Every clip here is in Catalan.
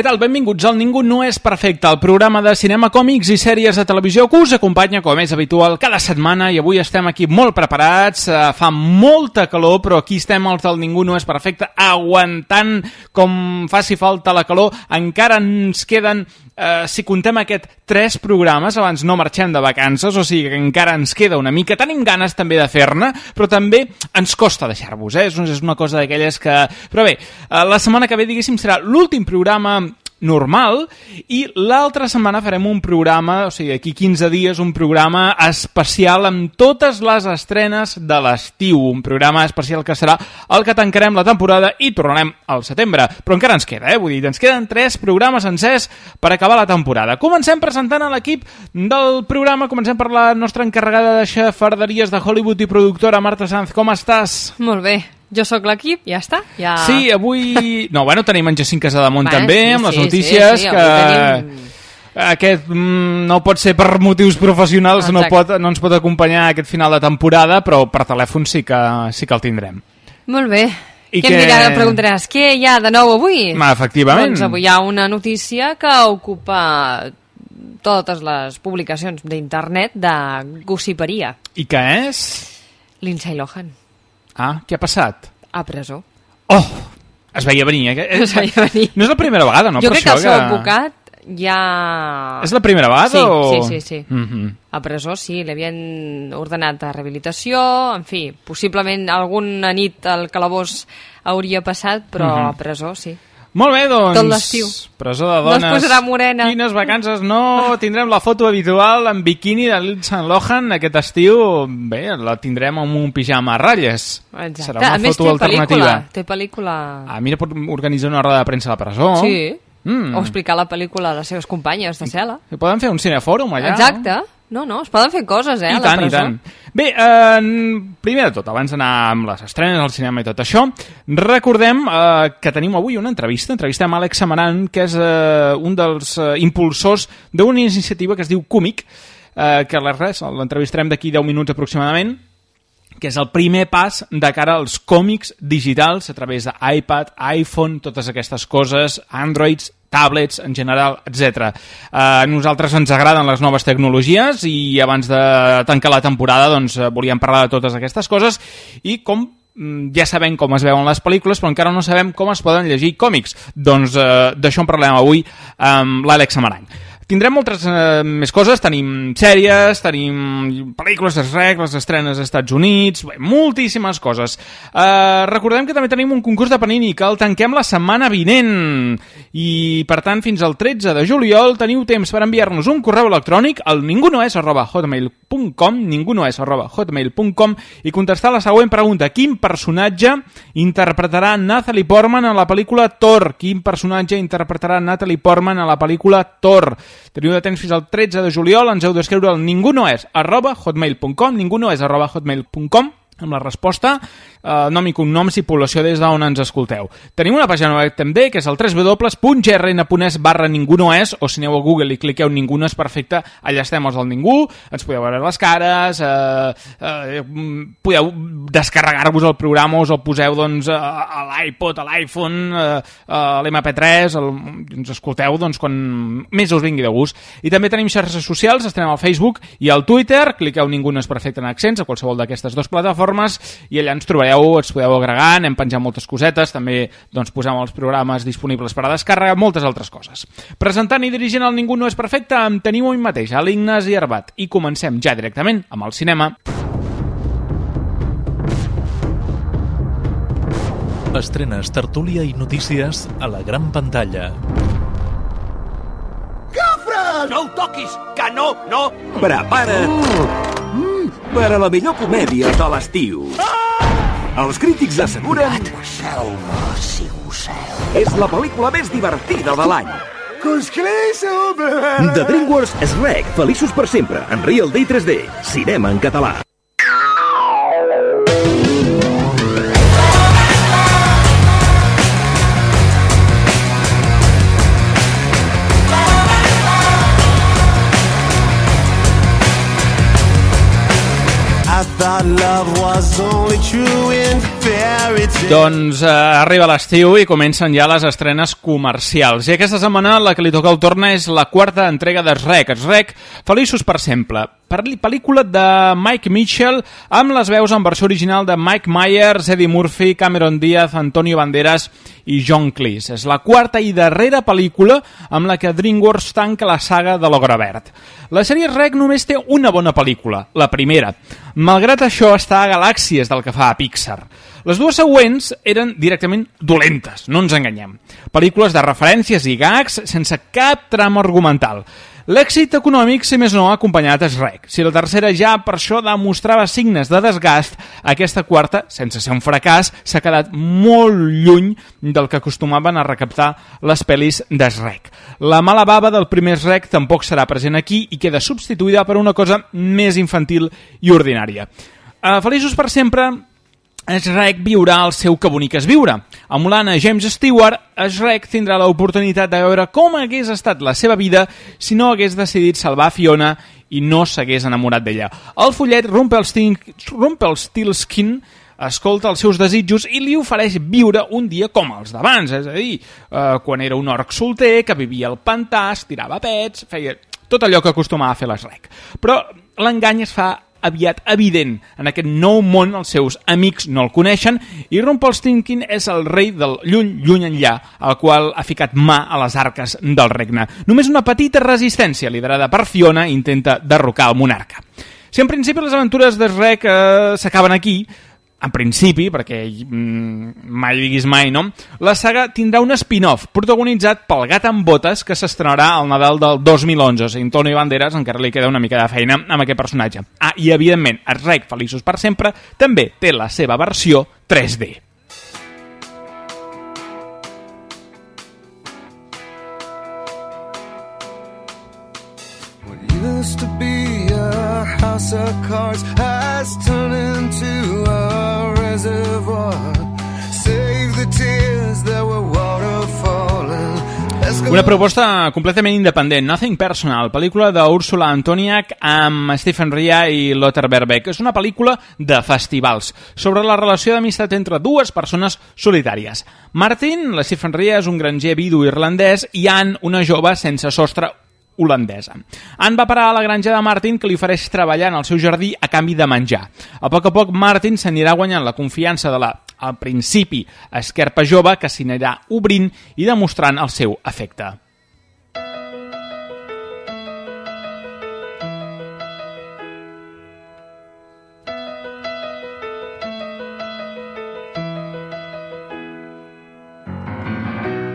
Què tal? Benvinguts al Ningú no és perfecte, el programa de cinema, còmics i sèries de televisió que us acompanya, com és habitual, cada setmana. I avui estem aquí molt preparats, eh, fa molta calor, però aquí estem els del Ningú no és perfecte, aguantant com faci falta la calor, encara ens queden eh, si contem aquest tres programes, abans no marxem de vacances, o sigui que encara ens queda una mica. Tenim ganes també de fer-ne, però també ens costa deixar-vos, eh? És, una cosa d'aquelles que... Però bé, eh, la setmana que ve, diguéssim, serà l'últim programa normal i l'altra setmana farem un programa, o sigui, aquí 15 dies, un programa especial amb totes les estrenes de l'estiu, un programa especial que serà el que tancarem la temporada i tornarem al setembre, però encara ens queda, eh? vull dir, ens queden tres programes sencers per acabar la temporada. Comencem presentant a l'equip del programa, comencem per la nostra encarregada de xafarderies de Hollywood i productora Marta Sanz, com estàs? Molt bé. Jo sóc l'equip, ja està. Ja... Sí, avui... No, bueno, tenim en Jacint Casademunt Bueno, també, sí, amb les sí, notícies, sí, sí, que... tenim- Aquest mm, no pot ser per motius professionals, no, pot, no ens pot acompanyar aquest final de temporada, però per telèfon sí que, sí que el tindrem. Molt bé. I què què- em dirà, em preguntaràs, què hi ha de nou avui? Ma, efectivament. Doncs avui hi ha una notícia que ocupa totes les publicacions d'internet de gossiperia. I què és? Lindsay Lohan, Ah, què ha passat? a presó. Oh, es veia venir. Eh? Es veia venir. No és la primera vegada, no? jo per crec que el seu advocat ja... És la primera vegada? Sí, o... sí, sí, sí. Mm -hmm. A presó, sí, li havien ordenat a rehabilitació, en fi, possiblement alguna nit al calabós hauria passat, però Mhm. a presó, sí. Molt bé, doncs... Tot l'estiu. Presó de No es dones. posarà morena. Quines vacances no? Tindrem la foto habitual en biquini de Lindsay Lohan aquest estiu. Bé, la tindrem amb un pijama a ratlles. Exacte. Serà una a més, foto té alternativa. pel·lícula. Té pel·lícula... Ah, mira, pot organitzar una roda de premsa a la presó. Sí. Mm. O explicar la pel·lícula a les seves companyes de cel·la. I poden fer un cinefòrum allà. Exacte. No, no, es poden fer coses, eh, I a la tant, i presó. tant. Bé, eh, primer de tot, abans d'anar amb les estrenes al cinema i tot això, recordem eh, que tenim avui una entrevista, entrevistem Àlex Samaran, que és eh, un dels eh, impulsors d'una iniciativa que es diu Cúmic, eh, que la res, l'entrevistarem d'aquí 10 minuts aproximadament, que és el primer pas de cara als còmics digitals a través d'iPad, iPhone, totes aquestes coses, Androids, tablets en general, etc. A nosaltres ens agraden les noves tecnologies i abans de tancar la temporada doncs, eh, volíem parlar de totes aquestes coses i com mm, ja sabem com es veuen les pel·lícules, però encara no sabem com es poden llegir còmics. Doncs eh, d'això en parlem avui amb l'Àlex Amarany. Tindrem moltes eh, més coses, tenim sèries, tenim pel·lícules de rec, les estrenes als Estats Units, bé, moltíssimes coses. Eh, recordem que també tenim un concurs de Panini que el tanquem la setmana vinent i per tant fins al 13 de juliol teniu temps per enviar-nos un correu electrònic al ningunoes arroba hotmail.com ningunoes arroba hotmail.com i contestar la següent pregunta. Quin personatge interpretarà Natalie Portman a la pel·lícula Thor? Quin personatge interpretarà Natalie Portman a la pel·lícula Thor? Teniu de temps fins al 13 de juliol, ens heu d'escriure al ningunoes arroba hotmail.com ningunoes arroba hotmail.com amb la resposta, eh, nom i cognoms i població des d'on ens escolteu. Tenim una pàgina web també, que és el www.grn.es barra ningú no és, o si aneu a Google i cliqueu ningú no és perfecte, allà estem els del ningú, ens podeu veure les cares, eh, eh, mm, podeu descarregar-vos el programa, us el poseu doncs, a, l'iPod, a l'iPhone, eh, a l'MP3, el, ens escolteu doncs, quan més us vingui de gust. I també tenim xarxes socials, estem al Facebook i al Twitter, cliqueu ningú no és perfecte en accents, a qualsevol d'aquestes dues plataformes, i allà ens trobareu, ens podeu agregar, anem penjant moltes cosetes, també doncs, posem els programes disponibles per a descàrrega, moltes altres coses. Presentant i dirigint el Ningú no és perfecte, em teniu avui mateix, a l'Ignasi Arbat, i comencem ja directament amb el cinema. estrenes, tertúlia i notícies a la gran pantalla. No ho toquis! Que no, no! Prepara't mm, per a la millor comèdia de l'estiu. Els crítics asseguren... Selva, si. És la pel·lícula més divertida de l'any. De The DreamWorks Shrek, feliços per sempre, en Real Day 3D, cinema en català. Love was only true in. Doncs eh, arriba l'estiu i comencen ja les estrenes comercials. I aquesta setmana la que li toca el torn és la quarta entrega de Shrek. Shrek, feliços per sempre. Pel pel·lícula de Mike Mitchell amb les veus en versió original de Mike Myers, Eddie Murphy, Cameron Diaz, Antonio Banderas i John Cleese. És la quarta i darrera pel·lícula amb la que DreamWorks tanca la saga de l'Ogre Verd. La sèrie Rec només té una bona pel·lícula, la primera. Malgrat això, està a galàxies del que fa a Pixar. Les dues següents eren directament dolentes, no ens enganyem. Pel·lícules de referències i gags sense cap trama argumental. L'èxit econòmic, si més no, ha acompanyat Shrek. Si la tercera ja per això demostrava signes de desgast, aquesta quarta, sense ser un fracàs, s'ha quedat molt lluny del que acostumaven a recaptar les pel·lis de Shrek. La mala bava del primer Shrek tampoc serà present aquí i queda substituïda per una cosa més infantil i ordinària. Uh, feliços per sempre Shrek viurà el seu que bonic és viure. A James Stewart, Shrek tindrà l'oportunitat de veure com hagués estat la seva vida si no hagués decidit salvar Fiona i no s'hagués enamorat d'ella. El follet Rumpelstiltskin escolta els seus desitjos i li ofereix viure un dia com els d'abans, és a dir, eh, quan era un orc solter, que vivia al pantà, tirava pets, feia tot allò que acostumava a fer l'Shrek. Però l'engany es fa aviat evident. En aquest nou món els seus amics no el coneixen i Rumpelstiltskin és el rei del lluny, lluny enllà, al qual ha ficat mà a les arques del regne. Només una petita resistència liderada per Fiona intenta derrocar el monarca. Si en principi les aventures de Shrek eh, s'acaben aquí, en principi, perquè mm, mai diguis mai, no? La saga tindrà un spin-off protagonitzat pel gat amb botes que s'estrenarà al Nadal del 2011. O sigui, Antonio Banderas encara li queda una mica de feina amb aquest personatge. Ah, i evidentment, el Rec Feliços per sempre també té la seva versió 3D. used to be a house of cards has turned into Una proposta completament independent, Nothing Personal, pel·lícula d'Úrsula Antoniak amb Stephen Ria i Lothar Berbeck. És una pel·lícula de festivals, sobre la relació d'amistat entre dues persones solitàries. Martin, la Stephen Ria, és un granger vidu irlandès i Anne, una jove sense sostre holandesa. Anne va parar a la granja de Martin que li ofereix treballar en el seu jardí a canvi de menjar. A poc a poc Martin s'anirà guanyant la confiança de la, al principi, esquerpa jove que s'anirà obrint i demostrant el seu afecte.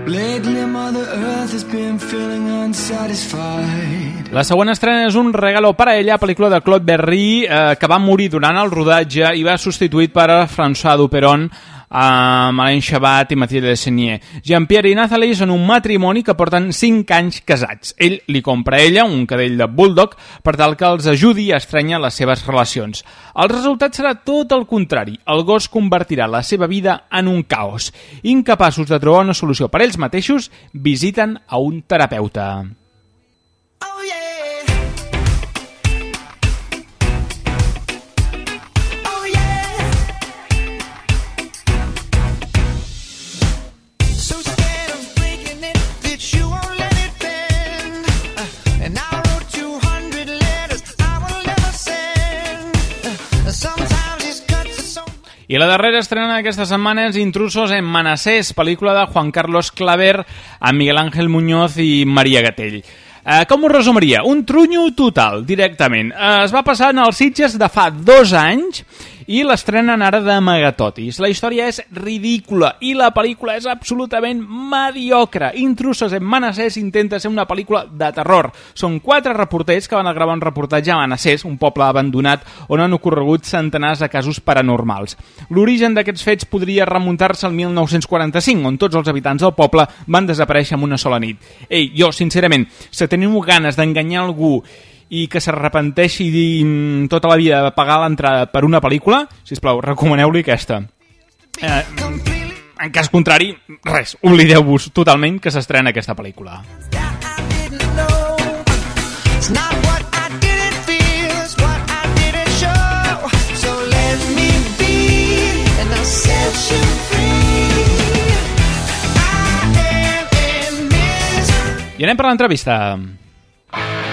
Lately, Mother Earth has been feeling unsatisfied. La següent estrena és un regalo per a ella, pel·lícula de Claude Berry, eh, que va morir durant el rodatge i va substituït per François Duperon amb Alain Chabat i Mathilde Dessenier. Jean-Pierre i Nathalie són un matrimoni que porten 5 anys casats. Ell li compra a ella un cadell de bulldog per tal que els ajudi a estranyar les seves relacions. El resultat serà tot el contrari. El gos convertirà la seva vida en un caos. Incapaços de trobar una solució per ells mateixos, visiten a un terapeuta. I la darrera estrena d'aquesta setmana és Intrusos en Manassés, pel·lícula de Juan Carlos Claver amb Miguel Ángel Muñoz i Maria Gatell. Eh, com ho resumiria? Un trunyo total, directament. Eh, es va passar en els Sitges de fa dos anys i l'estrenen ara de Megatotis. La història és ridícula i la pel·lícula és absolutament mediocre. Intrusos en Manassés intenta ser una pel·lícula de terror. Són quatre reporters que van a gravar un reportatge a Manassés, un poble abandonat on han ocorregut centenars de casos paranormals. L'origen d'aquests fets podria remuntar-se al 1945, on tots els habitants del poble van desaparèixer en una sola nit. Ei, jo, sincerament, si teniu ganes d'enganyar algú i que s'arrepenteixi tota la vida de pagar l'entrada per una pel·lícula, si plau, recomaneu-li aquesta. Eh, en cas contrari, res, oblideu-vos totalment que s'estrena aquesta pel·lícula. I didn't feel, it's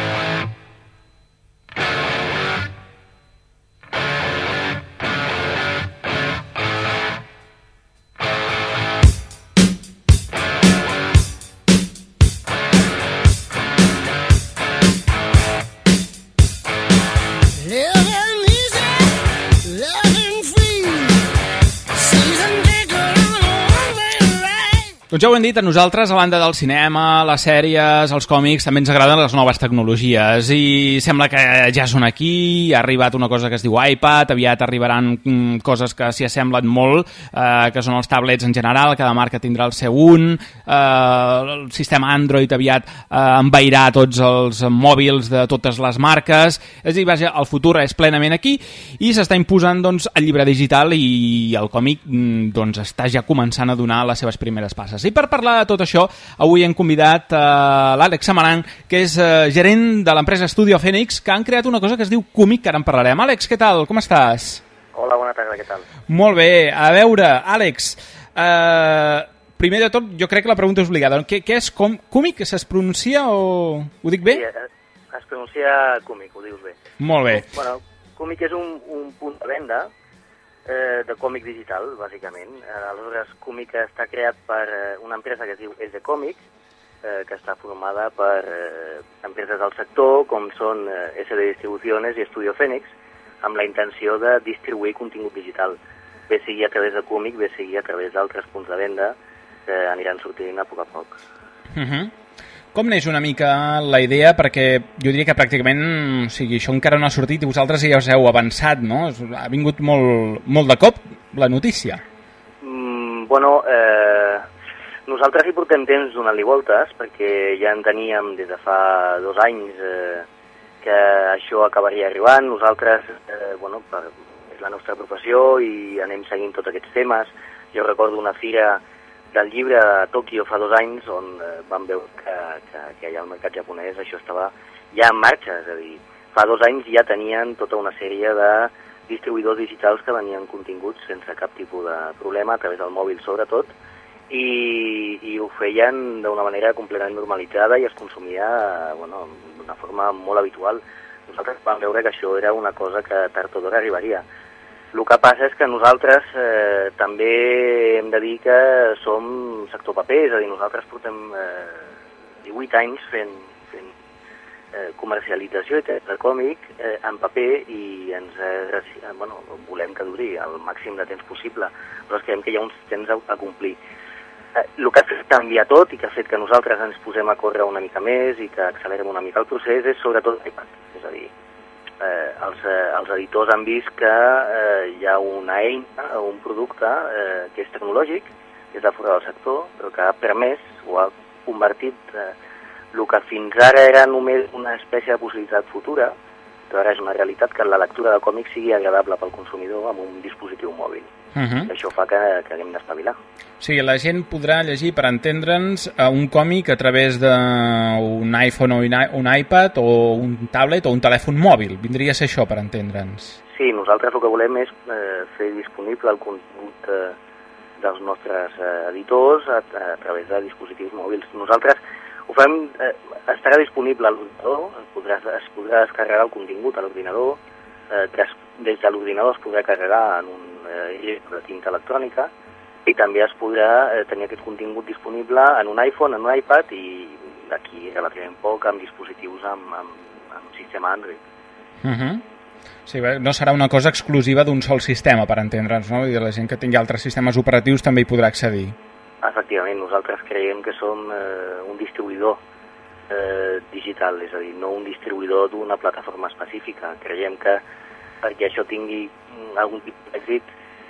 Doncs ja ho hem dit, a nosaltres, a banda del cinema, les sèries, els còmics, també ens agraden les noves tecnologies. I sembla que ja són aquí, ha arribat una cosa que es diu iPad, aviat arribaran mm, coses que s'hi assemblen molt, eh, que són els tablets en general, cada marca tindrà el seu un, eh, el sistema Android aviat eh, envairà tots els mòbils de totes les marques, és a dir, vaja, el futur és plenament aquí i s'està imposant doncs, el llibre digital i el còmic mm, doncs, està ja començant a donar les seves primeres passes. I per parlar de tot això, avui hem convidat eh, l'Àlex Samaran, que és eh, gerent de l'empresa Studio Phoenix, que han creat una cosa que es diu Còmic, que ara en parlarem. Àlex, què tal? Com estàs? Hola, bona tarda, què tal? Molt bé. A veure, Àlex, eh, primer de tot, jo crec que la pregunta és obligada. Què, què és com, Còmic? Es pronuncia o... Ho dic bé? Sí, es pronuncia còmic, ho dius bé. Molt bé. Bueno, còmic és un, un punt de venda eh, de còmic digital, bàsicament. Eh, aleshores, còmic està creat per eh, una empresa que es diu És de Còmic, eh, que està formada per eh, empreses del sector, com són eh, SD Distribuciones i Estudio Fènix, amb la intenció de distribuir contingut digital, bé sigui a través de còmic, bé sigui a través d'altres punts de venda que aniran sortint a poc a poc. Uh -huh. Com neix una mica la idea? Perquè jo diria que pràcticament, o sigui, això encara no ha sortit i vosaltres ja us heu avançat, no? Ha vingut molt, molt de cop la notícia. Mm, bueno, eh, nosaltres hi portem temps donant-li voltes perquè ja en teníem des de fa dos anys eh, que això acabaria arribant. Nosaltres, eh, bueno, per, és la nostra professió i anem seguint tots aquests temes. Jo recordo una fira del llibre a Tòquio fa dos anys on eh, vam veure que, que, que allà al mercat japonès això estava ja en marxa, és a dir, fa dos anys ja tenien tota una sèrie de distribuïdors digitals que venien continguts sense cap tipus de problema, a través del mòbil sobretot, i, i ho feien d'una manera completament normalitzada i es consumia eh, bueno, d'una forma molt habitual. Nosaltres vam veure que això era una cosa que tard o d'hora arribaria. El que passa és que nosaltres eh, també hem de dir que som sector paper, és a dir, nosaltres portem eh, 18 anys fent, fent eh, comercialització i teatre còmic eh, en paper i ens eh, bueno, volem que duri el màxim de temps possible, però creiem que hi ha uns temps a, a complir. Eh, el que ha fet canviar tot i que ha fet que nosaltres ens posem a córrer una mica més i que accelerem una mica el procés és sobretot l'iPad. És a dir, eh, els, eh, els editors han vist que eh, hi ha una eina un producte eh, que és tecnològic, que és de fora del sector, però que ha permès o ha convertit eh, el que fins ara era només una espècie de possibilitat futura, però ara és una realitat que la lectura de còmics sigui agradable pel consumidor amb un dispositiu mòbil. Uh -huh. Això fa que, que haguem d'espavilar. O sigui, la gent podrà llegir, per entendre'ns, un còmic a través d'un iPhone o un iPad o un tablet o un telèfon mòbil. Vindria a ser això, per entendre'ns. Sí, nosaltres el que volem és eh, fer disponible el contingut eh, dels nostres eh, editors a, a través de dispositius mòbils. Nosaltres ho fem, eh, estarà disponible a l'ordinador, es podrà, es podrà descarregar el contingut a l'ordinador, eh, des de l'ordinador es podrà carregar en un eh, de tinta electrònica i també es podrà eh, tenir aquest contingut disponible en un iPhone, en un iPad i d'aquí relativament poc amb dispositius amb, amb, amb sistema Android. Uh -huh. Sí, bé, no serà una cosa exclusiva d'un sol sistema, per entendre'ns, no? I la gent que tingui altres sistemes operatius també hi podrà accedir. Efectivament, nosaltres creiem que som eh, un distribuïdor eh, digital, és a dir, no un distribuïdor d'una plataforma específica. Creiem que perquè això tingui mm, algun tipus d'èxit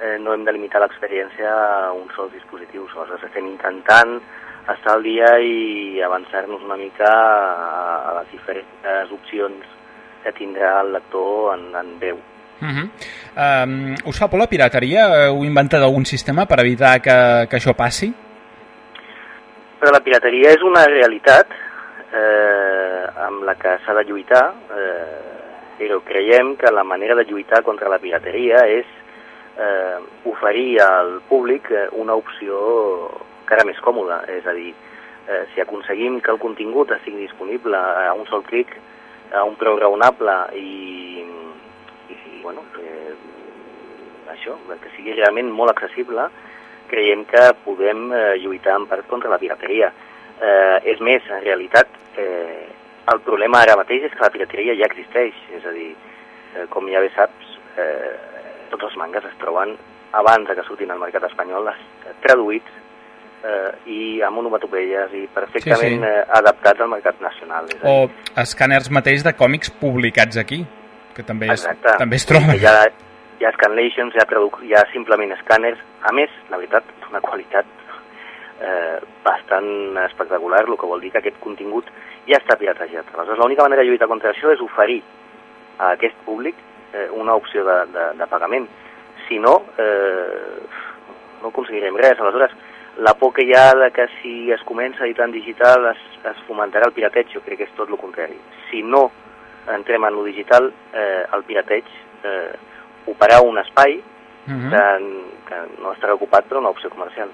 eh, no hem de limitar l'experiència a uns sols dispositius. Aleshores estem intentant estar al dia i avançar-nos una mica a, a les diferents opcions que tindrà el lector en, en veu. Uh -huh. um, us fa por la pirateria? Heu inventat algun sistema per evitar que, que això passi? Però la pirateria és una realitat eh, amb la que s'ha de lluitar, eh, però creiem que la manera de lluitar contra la pirateria és eh, oferir al públic eh, una opció encara més còmoda, és a dir, eh, si aconseguim que el contingut estigui disponible a un sol clic, a un preu raonable i, i bueno, eh, això, que sigui realment molt accessible, creiem que podem eh, lluitar en part contra la pirateria. Eh, és més, en realitat, eh, el problema ara mateix és que la pirateria ja existeix, és a dir, eh, com ja bé saps, eh, tots els mangas es troben abans de que surtin al mercat espanyol eh, traduïts eh, i amb onomatopeies i perfectament sí, sí. Eh, adaptats al mercat nacional. És o escàners mateix de còmics publicats aquí, que també es, Exacte. també es troben. Hi ha, hi ha scanlations, hi ha, traduc hi ha simplement escàners, a més, la veritat, d'una qualitat eh, bastant espectacular, el que vol dir que aquest contingut ja està piratejat. Aleshores, l'única manera de lluitar contra això és oferir a aquest públic eh, una opció de, de, de pagament. Si no, eh, no aconseguirem res. Aleshores, la por que hi ha de que si es comença a editar en digital es, es fomentarà el pirateig, jo crec que és tot el contrari. Si no entrem en lo digital, eh, el pirateig eh, operarà un espai uh -huh. que, que no estarà ocupat per una opció comercial.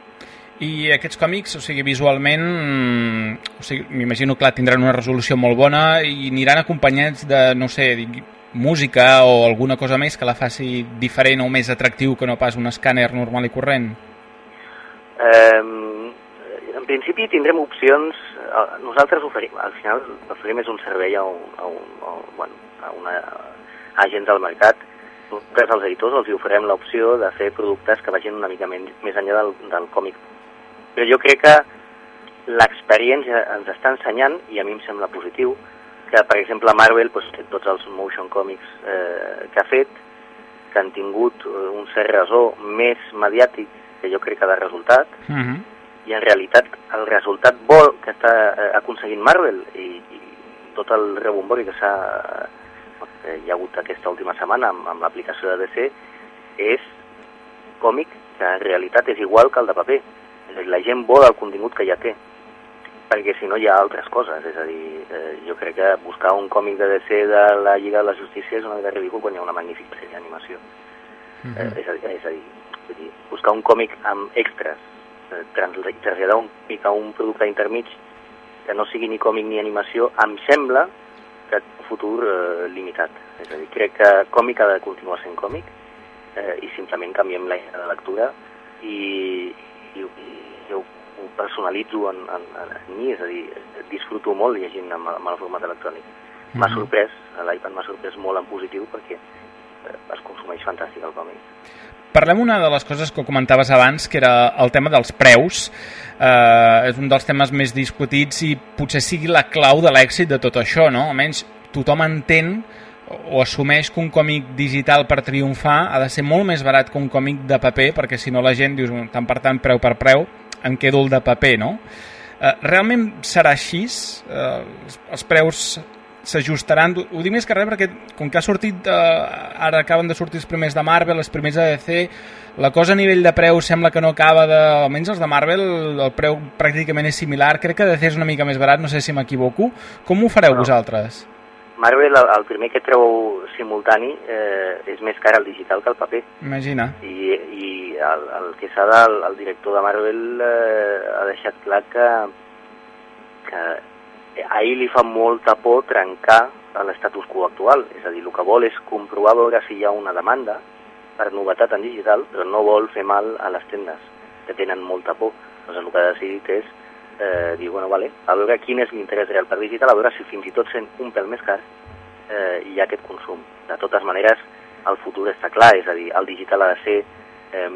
I aquests còmics, o sigui, visualment, o sigui, m'imagino, clar, tindran una resolució molt bona i aniran acompanyats de, no sé, música o alguna cosa més que la faci diferent o més atractiu que no pas un escàner normal i corrent? Eh, en principi tindrem opcions, eh, nosaltres oferim, al final oferim és un servei a, un, a, un, a, bueno, a una a agents del mercat, nosaltres als editors els oferem l'opció de fer productes que vagin una mica més enllà del, del còmic. Però jo crec que l'experiència ens està ensenyant, i a mi em sembla positiu, que per exemple Marvel doncs, té tots els motion comics eh, que ha fet, que han tingut un cert resó més mediàtic que jo crec que ha de resultat, uh -huh. i en realitat el resultat bo que està eh, aconseguint Marvel i, i tot el rebombori que s'ha eh, hi ha hagut aquesta última setmana amb, amb l'aplicació de DC és còmic que en realitat és igual que el de paper. És dir, la gent vol el contingut que ja té perquè si no hi ha altres coses, és a dir, eh, jo crec que buscar un còmic de DC de la Lliga de la Justícia és una mica ridícul quan hi ha una magnífica sèrie d'animació. Uh -huh. eh, és, a dir, és a dir, Vull dir, buscar un còmic amb extras, eh, traslladar un còmic a un producte intermig que no sigui ni còmic ni animació, em sembla que té un futur eh, limitat. És a dir, crec que còmic ha de continuar sent còmic eh, i simplement canviem la de lectura i, i, i jo ho personalitzo en, en, en mi, és a dir, disfruto molt llegint amb, amb el format electrònic. M'ha mm -hmm. sorprès, l'iPad m'ha sorprès molt en positiu perquè eh, es consumeix fantàstic el còmic. Parlem una de les coses que comentaves abans, que era el tema dels preus. Eh, és un dels temes més discutits i potser sigui la clau de l'èxit de tot això, no? Almenys tothom entén o assumeix que un còmic digital per triomfar ha de ser molt més barat que un còmic de paper, perquè si no la gent dius, tant per tant, preu per preu, em quedo el de paper, no? Eh, realment serà així? Eh, els, preus s'ajustaran, ho dic més que res perquè com que ha sortit, eh, ara acaben de sortir els primers de Marvel, els primers de DC, la cosa a nivell de preu sembla que no acaba de... almenys els de Marvel, el preu pràcticament és similar, crec que DC és una mica més barat, no sé si m'equivoco. Com ho fareu no. vosaltres? Marvel, el, el primer que treu simultani eh, és més car el digital que el paper. Imagina. I, i el, el que s'ha de, el, director de Marvel eh, ha deixat clar que, que a ell li fa molta por trencar l'estatus quo actual, és a dir, el que vol és comprovar veure si hi ha una demanda per novetat en digital, però no vol fer mal a les tendes, que tenen molta por. Doncs el que ha decidit és eh, dir, bueno, vale, a veure quin és l'interès real per digital, a veure si fins i tot sent un pèl més car, eh, hi ha aquest consum. De totes maneres, el futur està clar, és a dir, el digital ha de ser eh,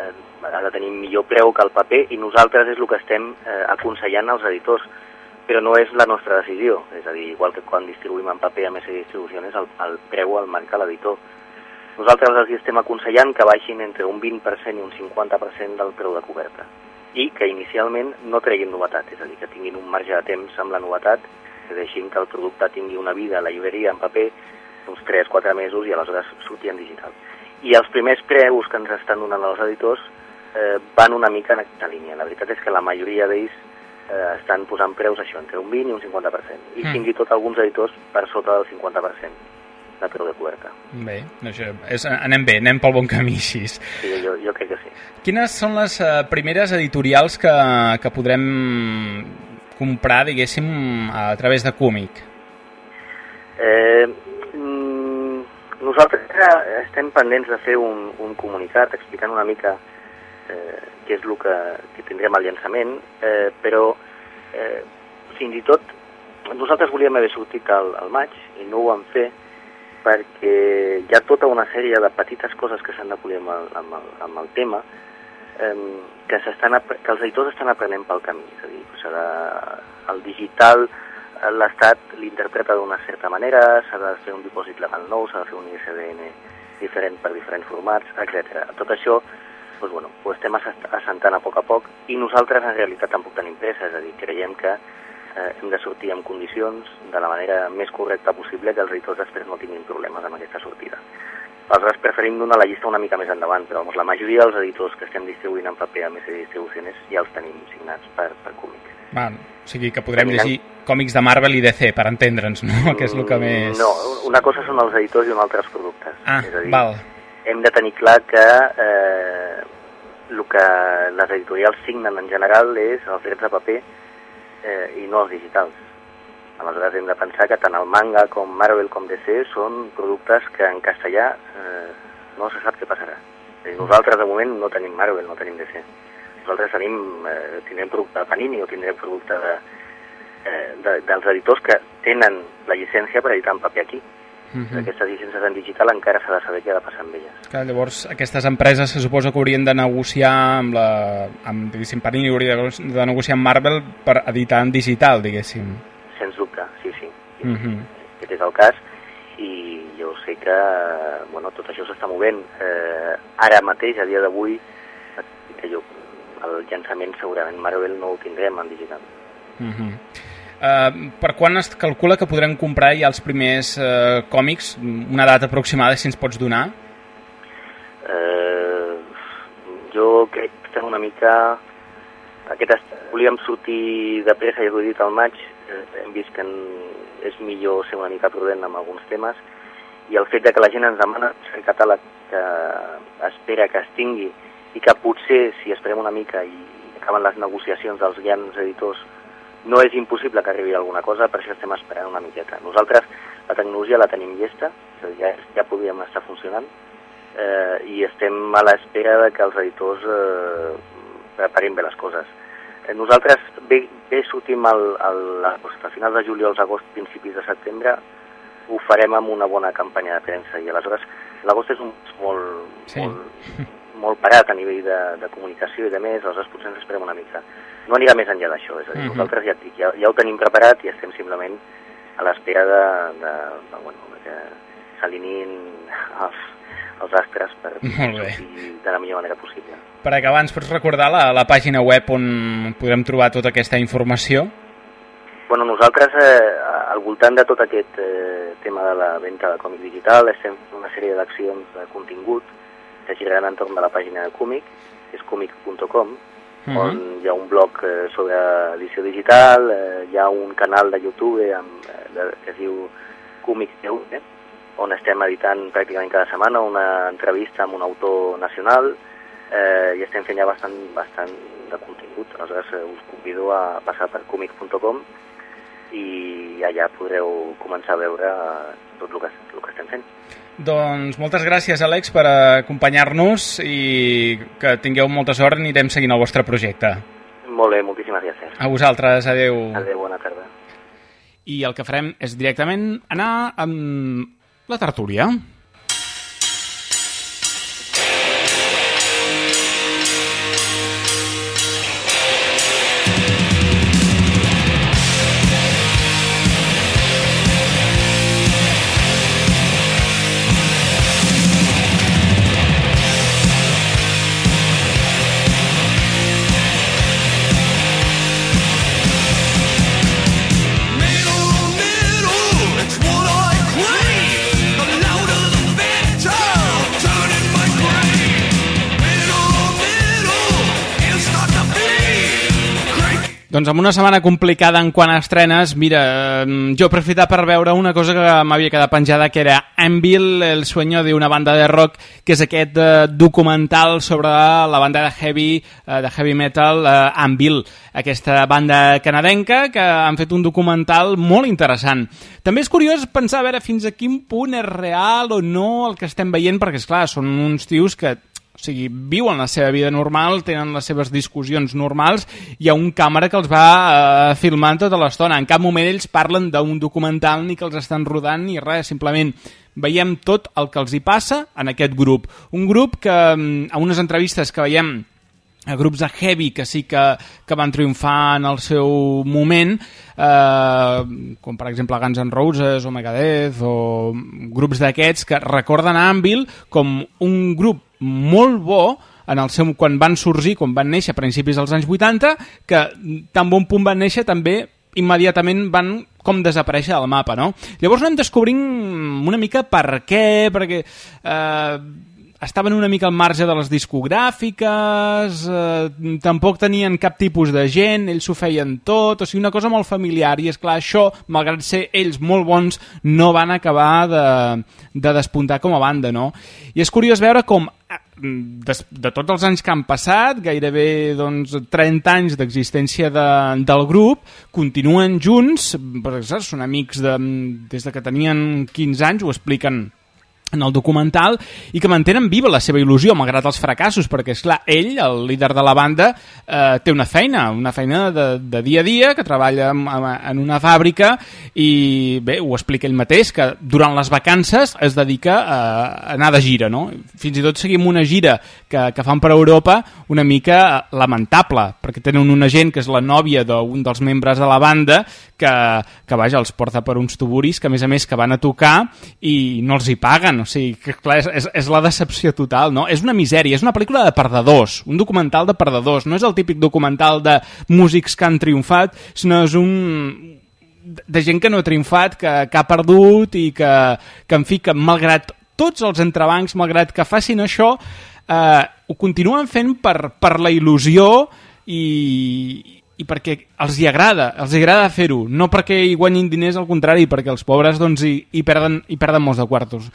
ha de tenir millor preu que el paper i nosaltres és el que estem eh, aconsellant als editors però no és la nostra decisió, és a dir, igual que quan distribuïm en paper a més distribucions, el, el preu el marca l'editor. Nosaltres els estem aconsellant que baixin entre un 20% i un 50% del preu de coberta i que inicialment no treguin novetat, és a dir, que tinguin un marge de temps amb la novetat, que deixin que el producte tingui una vida a la llibreria en paper uns 3-4 mesos i aleshores surti en digital. I els primers preus que ens estan donant els editors eh, van una mica en aquesta línia. La veritat és que la majoria d'ells eh, estan posant preus això, entre un 20 i un 50%. I mm. fins i tot alguns editors per sota del 50% de preu de coberta. Bé, això és, anem bé, anem pel bon camí així. Sí, jo, jo crec que sí. Quines són les uh, primeres editorials que, que podrem comprar, diguéssim, a través de Cúmic? Eh, mm, nosaltres estem pendents de fer un, un comunicat explicant una mica eh, què és el que, que tindrem al llançament, eh, però eh, fins i tot nosaltres volíem haver sortit al, al maig i no ho vam fer perquè hi ha tota una sèrie de petites coses que s'han de polir amb el, amb el, amb el tema eh, que, que els editors estan aprenent pel camí. És a dir, serà el digital l'Estat l'interpreta d'una certa manera, s'ha de fer un dipòsit legal nou, s'ha de fer un ISBN diferent per diferents formats, etc. Tot això doncs, bueno, ho estem assentant a poc a poc i nosaltres en realitat tampoc tenim pressa, és a dir, creiem que eh, hem de sortir en condicions de la manera més correcta possible que els editors després no tinguin problemes amb aquesta sortida. Aleshores preferim donar la llista una mica més endavant, però doncs, la majoria dels editors que estem distribuint en paper a més de distribucions ja els tenim signats per, per còmic. Val. O sigui que podrem llegir còmics de Marvel i DC, per entendre'ns, no? que és el que més... No, una cosa són els editors i una altra els productes. Ah, és a dir, val. Hem de tenir clar que eh, el que les editorials signen en general és els drets de paper eh, i no els digitals. Aleshores hem de pensar que tant el manga com Marvel com DC són productes que en castellà eh, no se sap què passarà. Dir, nosaltres de moment no tenim Marvel, no tenim DC. Nosaltres tenim, eh, tindrem producte de Panini o tindrem producte de, eh, de, dels editors que tenen la llicència per editar en paper aquí. Uh -huh. Aquestes llicències en digital encara s'ha de saber què ha de passar amb elles. Clar, llavors, aquestes empreses se suposa que haurien de negociar amb la... amb, diguéssim, Panini hauria de, de negociar amb Marvel per editar en digital, diguéssim. Sens dubte, sí, sí. Uh -huh. Aquest és el cas i jo sé que bueno, tot això s'està movent. Eh, ara mateix, a dia d'avui, que jo, el llançament segurament Marvel no ho tindrem en digital. Uh -huh. Uh, per quan es calcula que podrem comprar ja els primers uh, còmics? Una data aproximada, si ens pots donar? Uh, jo crec que estem una mica... Aquest est... Volíem sortir de pressa, ja ho he dit, al maig. Uh, hem vist que en... és millor ser una mica prudent amb alguns temes i el fet de que la gent ens demana el catàleg que espera que es tingui i que potser, si esperem una mica i acaben les negociacions dels grans editors no és impossible que arribi alguna cosa, per això estem esperant una miqueta. Nosaltres la tecnologia la tenim llesta, ja, ja podríem estar funcionant, eh, i estem a l'espera de que els editors eh, preparin bé les coses. Eh, nosaltres bé, bé sortim al, al, a finals de juliol, agost, principis de setembre, ho farem amb una bona campanya de premsa i aleshores l'agost és un molt, sí. molt, molt parat a nivell de, de comunicació i de més, aleshores potser ens esperem una mica no anirà més enllà d'això, és a dir, mhm. -huh. nosaltres ja, ja, ja ho tenim preparat i estem simplement a l'espera de, de, de, bueno, que s'alineïn els, els astres per sortir de la millor manera possible. Per acabar, ens pots recordar la, la pàgina web on podrem trobar tota aquesta informació? Bueno, nosaltres, eh, al voltant de tot aquest eh, tema de la venda de còmic digital, estem fent una sèrie d'accions de contingut que giraran entorn de la pàgina de còmic, que és còmic.com, uh -huh. on hi ha un blog eh, sobre edició digital, eh, hi ha un canal de YouTube amb, eh, de, que es diu Cúmic TV, on estem editant pràcticament cada setmana una entrevista amb un autor nacional eh, i estem fent ja bastant, bastant de contingut. Aleshores eh, us convido a passar per cúmic.com i allà podreu començar a veure tot el que, el que estem fent. Doncs moltes gràcies, Àlex, per acompanyar-nos i que tingueu molta sort, anirem seguint el vostre projecte. Molt bé, moltíssimes gràcies. A vosaltres, adeu. Adeu, bona tarda. i el que farem és directament anar amb la tertúlia. Doncs amb una setmana complicada en quant a estrenes, mira, jo he aprofitat per veure una cosa que m'havia quedat penjada, que era Anvil, el sueño de una banda de rock, que és aquest eh, documental sobre la banda de heavy, eh, de heavy metal eh, Anvil, aquesta banda canadenca que han fet un documental molt interessant. També és curiós pensar a veure fins a quin punt és real o no el que estem veient, perquè, és clar són uns tios que o sigui, viuen la seva vida normal, tenen les seves discussions normals, hi ha un càmera que els va eh, filmant tota l'estona. En cap moment ells parlen d'un documental ni que els estan rodant ni res, simplement veiem tot el que els hi passa en aquest grup. Un grup que, mm, a unes entrevistes que veiem a grups de heavy que sí que, que van triomfar en el seu moment, eh, com per exemple Guns N' Roses o Megadeth o grups d'aquests que recorden a Anvil com un grup molt bo en el seu, quan van sorgir, quan van néixer a principis dels anys 80, que tan bon punt van néixer també immediatament van com desaparèixer del mapa, no? Llavors anem descobrint una mica per què, perquè eh, estaven una mica al marge de les discogràfiques, eh, tampoc tenien cap tipus de gent, ells s'ho feien tot, o sigui, una cosa molt familiar, i és clar, això, malgrat ser ells molt bons, no van acabar de, de despuntar com a banda, no? I és curiós veure com de, de tots els anys que han passat, gairebé doncs, 30 anys d'existència de, del grup, continuen junts, són amics de, des de que tenien 15 anys, ho expliquen en el documental i que mantenen viva la seva il·lusió malgrat els fracassos, perquè és clar, ell, el líder de la banda, eh, té una feina, una feina de, de dia a dia, que treballa en, en una fàbrica i bé, ho explica ell mateix, que durant les vacances es dedica a, anar de gira, no? Fins i tot seguim una gira que, que fan per Europa una mica lamentable, perquè tenen una gent que és la nòvia d'un dels membres de la banda que, que vaja, els porta per uns tuburis que a més a més que van a tocar i no els hi paguen o sigui, que clar, és, és, és la decepció total, no? És una misèria, és una pel·lícula de perdedors, un documental de perdedors, no és el típic documental de músics que han triomfat, sinó és un de gent que no ha triomfat, que, que ha perdut i que, que en fi, que malgrat tots els entrebancs, malgrat que facin això, eh, ho continuen fent per, per la il·lusió i, i perquè els hi agrada, els hi agrada fer-ho, no perquè hi guanyin diners, al contrari, perquè els pobres doncs, hi, hi, perden, hi perden molts de quartos.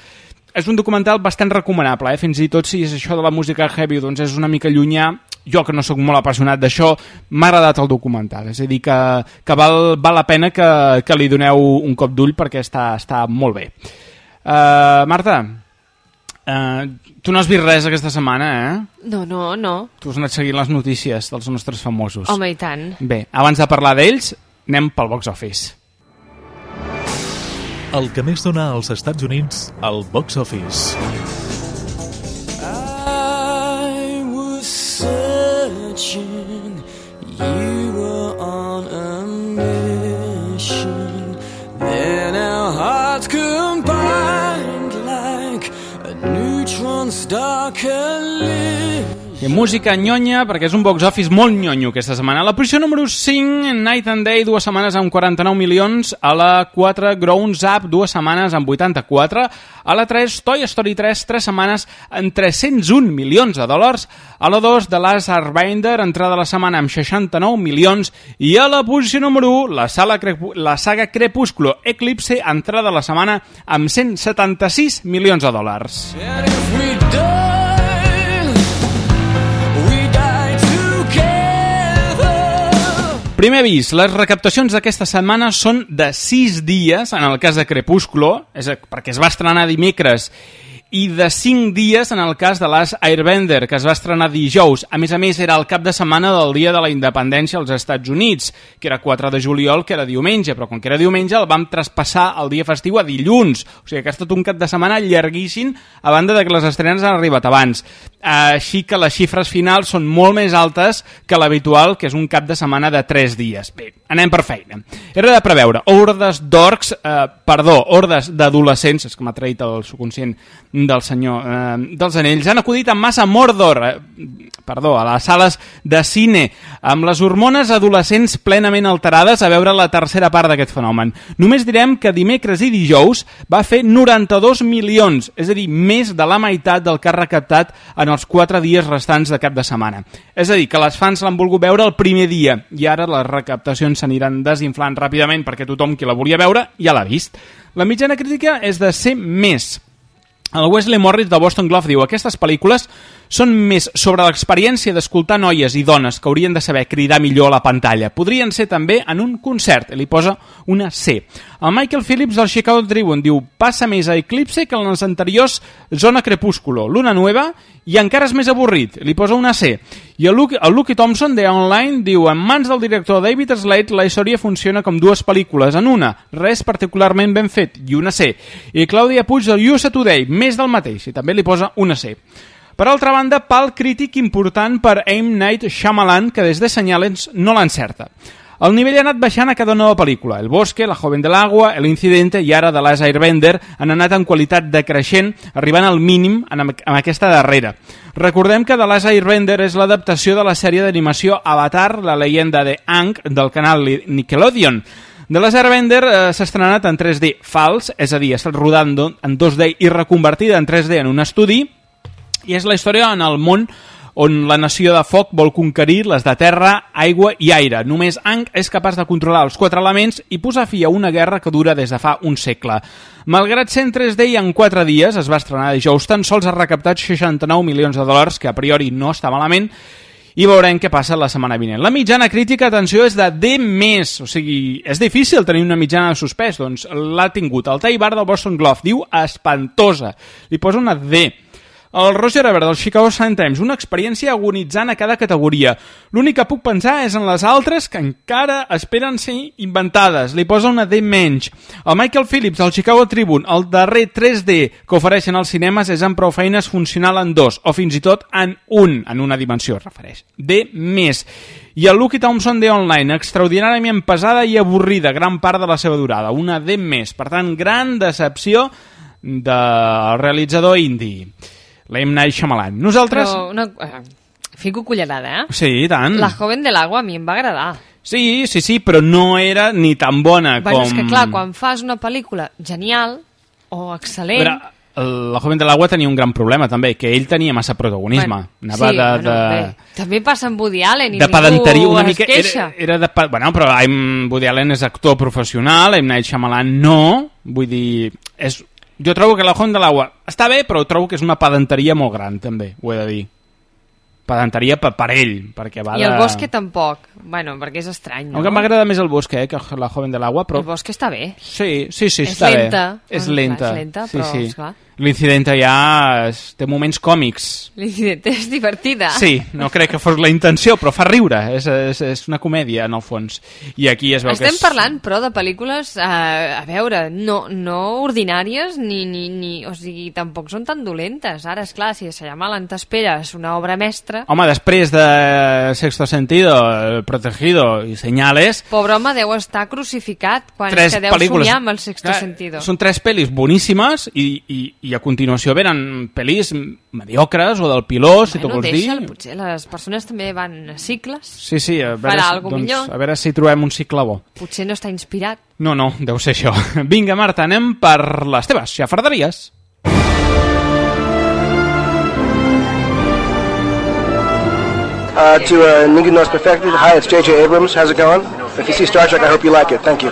És un documental bastant recomanable, eh? fins i tot si és això de la música heavy doncs és una mica llunyà, jo que no sóc molt apassionat d'això, m'ha agradat el documental, és a dir, que, que val, val la pena que, que li doneu un cop d'ull perquè està, està molt bé. Uh, Marta, uh, tu no has vist res aquesta setmana, eh? No, no, no. Tu has anat seguint les notícies dels nostres famosos. Home, i tant. Bé, abans de parlar d'ells, anem pel box office. El que més dona als Estats Units al box office. I was searching, darkly I música nyonya, perquè és un box office molt nyonyo aquesta setmana. A la posició número 5, Night and Day, dues setmanes amb 49 milions. A la 4, Grounds Up, dues setmanes amb 84. A la 3, Toy Story 3, tres setmanes amb 301 milions de dòlars. A la 2, The Last Airbender, entrada la setmana amb 69 milions. I a la posició número 1, la, sala la saga Crepúsculo Eclipse, entrada la setmana amb 176 milions de dòlars. And if we Primer avís, les recaptacions d'aquesta setmana són de 6 dies, en el cas de Crepúsculo, és perquè es va estrenar dimecres i de 5 dies en el cas de Last Airbender, que es va estrenar dijous. A més a més, era el cap de setmana del dia de la independència als Estats Units, que era 4 de juliol, que era diumenge, però com que era diumenge el vam traspassar el dia festiu a dilluns. O sigui que ha estat un cap de setmana llarguíssim, a banda de que les estrenes han arribat abans. Així que les xifres finals són molt més altes que l'habitual, que és un cap de setmana de 3 dies. Bé, anem per feina. Era de preveure hordes d'orcs, eh, perdó, hordes d'adolescents, és que m'ha traït el subconscient del senyor eh, dels anells, han acudit en massa Mordor, eh, perdó, a les sales de cine, amb les hormones adolescents plenament alterades a veure la tercera part d'aquest fenomen. Només direm que dimecres i dijous va fer 92 milions, és a dir, més de la meitat del que ha recaptat en els 4 dies restants de cap de setmana. És a dir, que les fans l'han volgut veure el primer dia i ara les recaptacions s'aniran desinflant ràpidament perquè tothom qui la volia veure ja l'ha vist. La mitjana crítica és de ser més. El Wesley Morris de Boston Globe diu aquestes pel·lícules són més sobre l'experiència d'escoltar noies i dones que haurien de saber cridar millor a la pantalla. Podrien ser també en un concert, li posa una C. El Michael Phillips del Chicago Tribune diu passa més a Eclipse que en els anteriors Zona Crepúsculo, Luna Nueva, i encara és més avorrit, li posa una C. I el Luke, el Luke Thompson de Online diu en mans del director David Slade la història funciona com dues pel·lícules en una, res particularment ben fet, i una C. I Clàudia Puig del USA Today, més del mateix, i també li posa una C. Per altra banda, pal crític important per Aim Night Shyamalan, que des de Senyalens no l'encerta. El nivell ha anat baixant a cada nova pel·lícula. El Bosque, La joven del agua, El incidente i ara The Last Airbender han anat en qualitat decreixent, arribant al mínim en aquesta darrera. Recordem que The Last Airbender és l'adaptació de la sèrie d'animació Avatar, la leyenda de Aang, del canal Nickelodeon. The Last Airbender eh, s'ha estrenat en 3D fals, és a dir, ha estat rodant en 2D i reconvertida en 3D en un estudi, i és la història en el món on la nació de foc vol conquerir les de terra, aigua i aire. Només Ang és capaç de controlar els quatre elements i posar fi a una guerra que dura des de fa un segle. Malgrat ser en 3D i en 4 dies, es va estrenar dijous, tan sols ha recaptat 69 milions de dòlars, que a priori no està malament, i veurem què passa la setmana vinent. La mitjana crítica, atenció, és de D+, o sigui, és difícil tenir una mitjana de suspès, doncs l'ha tingut. El Tay Bar del Boston Globe diu espantosa, li posa una D. El Roger Ebert del Chicago Sun-Times, una experiència agonitzant a cada categoria. L'únic que puc pensar és en les altres que encara esperen ser inventades. Li posa una D menys. El Michael Phillips del Chicago Tribune, el darrer 3D que ofereixen als cinemes és amb prou feines funcional en dos, o fins i tot en un, en una dimensió, es refereix. D més. I el Lucky Thompson de Online, extraordinàriament pesada i avorrida, gran part de la seva durada, una D més. Per tant, gran decepció del realitzador indie. L'M. Night Shyamalan. Nosaltres... Però una... eh, Fico cullerada, eh? Sí, i tant. La joven de l'agua a mi em va agradar. Sí, sí, sí, però no era ni tan bona Bueno, com... és que clar, quan fas una pel·lícula genial o excel·lent... Però, el- la Joven de l'Agua tenia un gran problema també, que ell tenia massa protagonisme. Anava sí, de, bueno, de, bé. També passa amb Woody Allen i de pedanteria una mica... queixa. Era, era de, bueno, però. Woody Allen és actor professional, M. Night Shyamalan no, vull dir... És, jo trobo que la de l'Agua està bé, però trobo que és una pedanteria molt gran, també, ho he de dir. Pedanteria per, per ell, perquè va I el de... Bosque tampoc. Bueno, perquè és estrany, no? Aunque m'agrada més el Bosque eh, que la Joven de l'Agua, però... El Bosque està bé. Sí, sí, sí, És està lenta. bé. És lenta. és lenta, sí, però, sí. esclar. L'incident ja és, té moments còmics. L'incident és divertida. Sí, no crec que fos la intenció, però fa riure. És, és, és una comèdia, en el fons. I aquí es veu que Estem és... parlant, però, de pel·lícules, eh, a veure, no, no ordinàries, ni, ni, ni, o sigui, tampoc són tan dolentes. Ara, és clar, si se llama t'esperes una obra mestra, Home, després de Sexto Sentido, El Protegido i Señales, pobre home deu estar crucificat quan tres és que deu pel·lícules... somiar amb el sexto Clar, sentido. Són tres pel·lis boníssimes i, i, i a continuació venen pel·lis mediocres o del piló, si tu bueno, vols deixa'l, dir. potser les persones també van a cicles, Sí, sí, a veure, si- doncs, millor. a veure si trobem un cicle bo. potser no està inspirat. No, no, deu ser això. Vinga, Marta, anem per les teves xafarderies. Uh, to uh, Ningu North Perfected, hi, it's J.J. Abrams. How's it going? If you see Star Trek, I hope you like it. Thank you.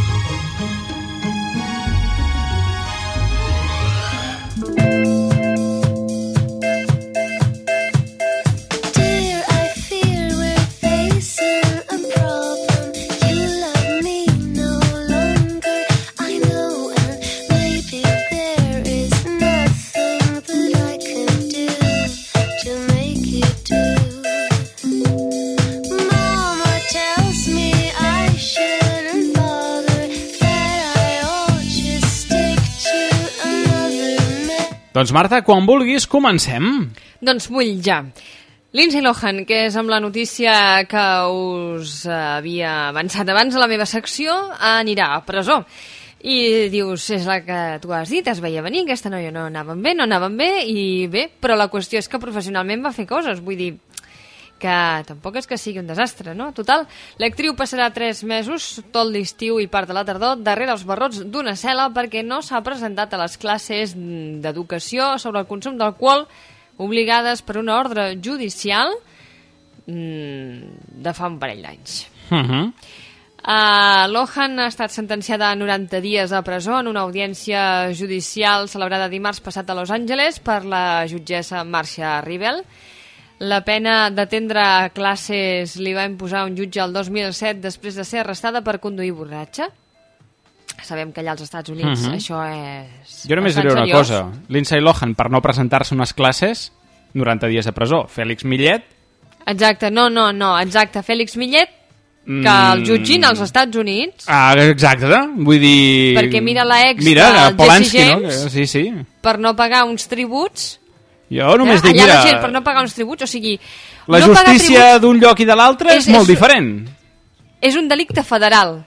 Doncs Marta, quan vulguis, comencem. Doncs vull ja. Lindsay Lohan, que és amb la notícia que us havia avançat abans a la meva secció, anirà a presó. I dius, és la que tu has dit, es veia venir, aquesta noia no anaven bé, no anaven bé, i bé, però la qüestió és que professionalment va fer coses, vull dir, que tampoc és que sigui un desastre, no? Total, l'actriu passarà tres mesos, tot l'estiu i part de la tardor, darrere els barrots d'una cel·la perquè no s'ha presentat a les classes d'educació sobre el consum d'alcohol obligades per una ordre judicial mm, de fa un parell d'anys. Uh -huh. Uh, Lohan ha estat sentenciada a 90 dies de presó en una audiència judicial celebrada dimarts passat a Los Angeles per la jutgessa Marcia Rivel. La pena d'atendre classes li va imposar un jutge el 2007 després de ser arrestada per conduir borratxa. Sabem que allà als Estats Units uh Mhm. -huh. això és Jo només diré una seriós. cosa. Lindsay Lohan, per no presentar-se unes classes, 90 dies de presó. Fèlix Millet... Exacte, no, no, no, exacte. Fèlix Millet, que Mm. el jutgin als Estats Units Ah, exacte. Vull dir... Perquè mira la ex Mira, del Polanski, Jesse no? James. Que- Sí, sí. per no pagar uns tributs Jo només eh? dic, allà mira... la gent per no pagar uns tributs, o sigui... La no justícia d'un lloc i de l'altre és, És- molt és- diferent. És un delicte federal.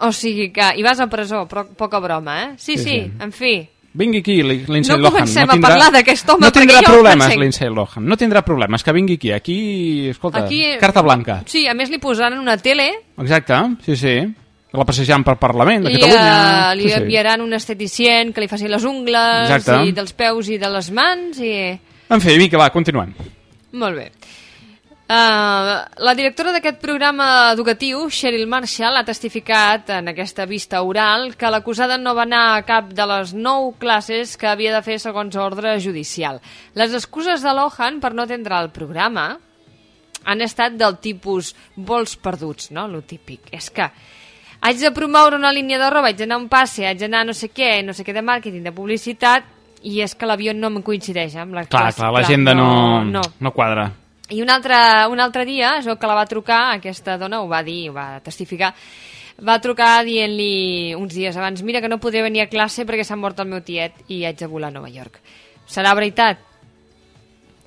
O sigui que... I vas a presó, però poca broma, eh? Sí, Sí, sí, sí. en fi. Vingui aquí, Li- Lindsay No Lohan. comencem a parlar d'aquest home, No tindrà problemes, Lindsay Lohan. No tindrà problemes, que vingui aquí. Aquí, escolta, Aquí- carta blanca. Sí, a més li posaran una tele Exacte, sí, sí. La passejant per Parlament de i Catalunya. eh, li sí, sí. enviaran un esteticient que li faci les ungles Exacte. i dels peus i de les mans i... En fi, vinga, va, continuant. Molt bé. Uh, la directora d'aquest programa educatiu, Cheryl Marshall, ha testificat en aquesta vista oral que l'acusada no va anar a cap de les nou classes que havia de fer segons ordre judicial. Les excuses de Lohan per no atendre el programa han estat del tipus vols perduts, no? Lo típic. És que haig de promoure una línia de roba, haig d'anar un passe, haig d'anar no sé què, no sé què de màrqueting, de publicitat, i és que l'avió no em coincideix amb la Clar, classe. clar, l'agenda no, no, no quadra. i un altre, un altre dia, es veu que la va trucar, aquesta dona ho va dir, ho va testificar, va trucar dient-li uns dies abans mira que no podré venir a classe perquè s'ha mort el meu tiet i haig de volar a Nova York. Serà veritat?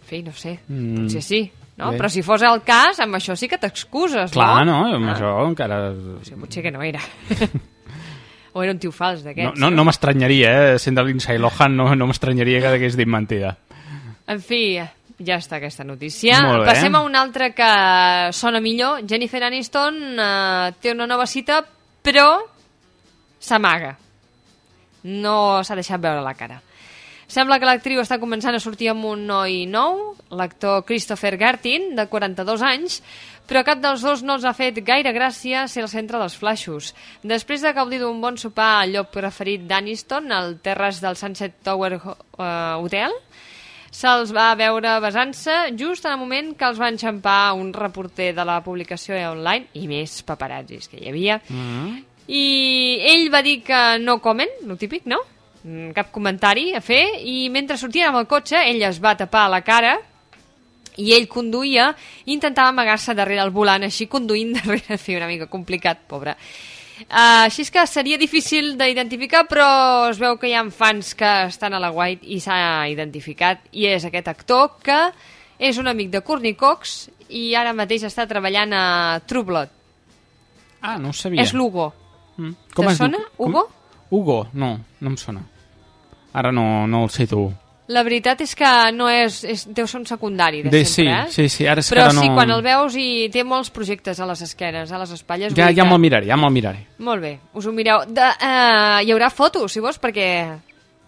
En fi, no sé, Mm, potser sí. No? bé. Però si fos el cas, amb això sí que t'excuses, Clar, no? no? Amb Ah. això encara... Sí, potser que no era. o era un tio fals No, d'aquests. no, no m'estranyaria, eh? Sent de Lindsay Lohan, no, no m'estranyaria que hagués dit mentida. En fi, ja està aquesta notícia. Passem a una altra que sona millor. Jennifer Aniston eh, té una nova cita, però s'amaga. No s'ha deixat veure la cara. Sembla que l'actriu està començant a sortir amb un noi nou, l'actor Christopher Gartin, de 42 anys, però cap dels dos no els ha fet gaire gràcia ser el centre dels flaixos. Després de gaudir d'un bon sopar al lloc preferit d'Aniston, al terres del Sunset Tower uh, Hotel, se'ls va veure besant-se just en el moment que els va enxampar un reporter de la publicació online i més paparazzis que hi havia. Mm. I ell va dir que no comen, el típic, no? Mm, Cap comentari a fer, i mentre sortien amb el cotxe, ell es va tapar la cara i ell conduïa i intentava amagar-se darrere el volant, així conduint darrere, fi, una mica complicat, pobre. Uh, així és que seria difícil d'identificar, però es veu que hi ha fans que estan a la White i s'ha identificat, i és aquest actor que és un amic de Courtney Cox i ara mateix està treballant a True Blood. Ah, no ho sabia. És l'Hugo. Mm. Te es diu? sona, Hugo? Hugo? No, no em sona. Ara no, no el situo. La veritat és que no és, és deu ser un secundari de, De- sempre, sí, eh? sí, sí, ara és que Però ara sí, no- quan el veus i té molts projectes a les esquenes, a les espatlles... Ja, ja que- me'l miraré, ja me'l miraré. Molt bé, us ho mireu. De, uh, hi haurà fotos, si vols, perquè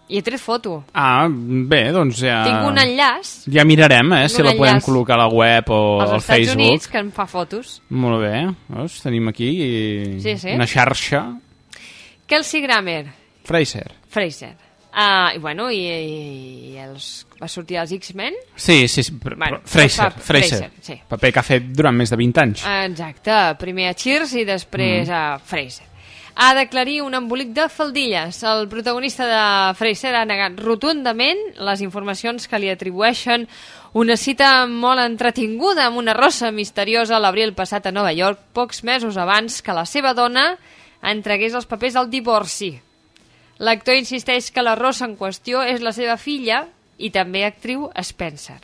hi he tret foto. Ah, bé, doncs ja... Tinc un enllaç Ja mirarem, eh, si la podem col·locar a la web o als al Estats Facebook. Units que em fa fotos. Molt bé, veus? Tenim aquí Sí, sí. una xarxa. Kelsey Grammer, Fraser. Fraser. Uh, I bueno, i, i els, va sortir als X-Men. Sí, sí, sí però, Bueno, Fraser, fa- Fraser. Fraser, sí. Paper que ha fet durant més de 20 anys. Exacte, primer a Cheers i després Mm. a Fraser. Ha d'aclarir un embolic de faldilles. El protagonista de Fraser ha negat rotundament les informacions que li atribueixen una cita molt entretinguda amb una rossa misteriosa l'abril passat a Nova York, pocs mesos abans que la seva dona entregués els papers del divorci. L'actor insisteix que la rossa en qüestió és la seva filla i també actriu Spencer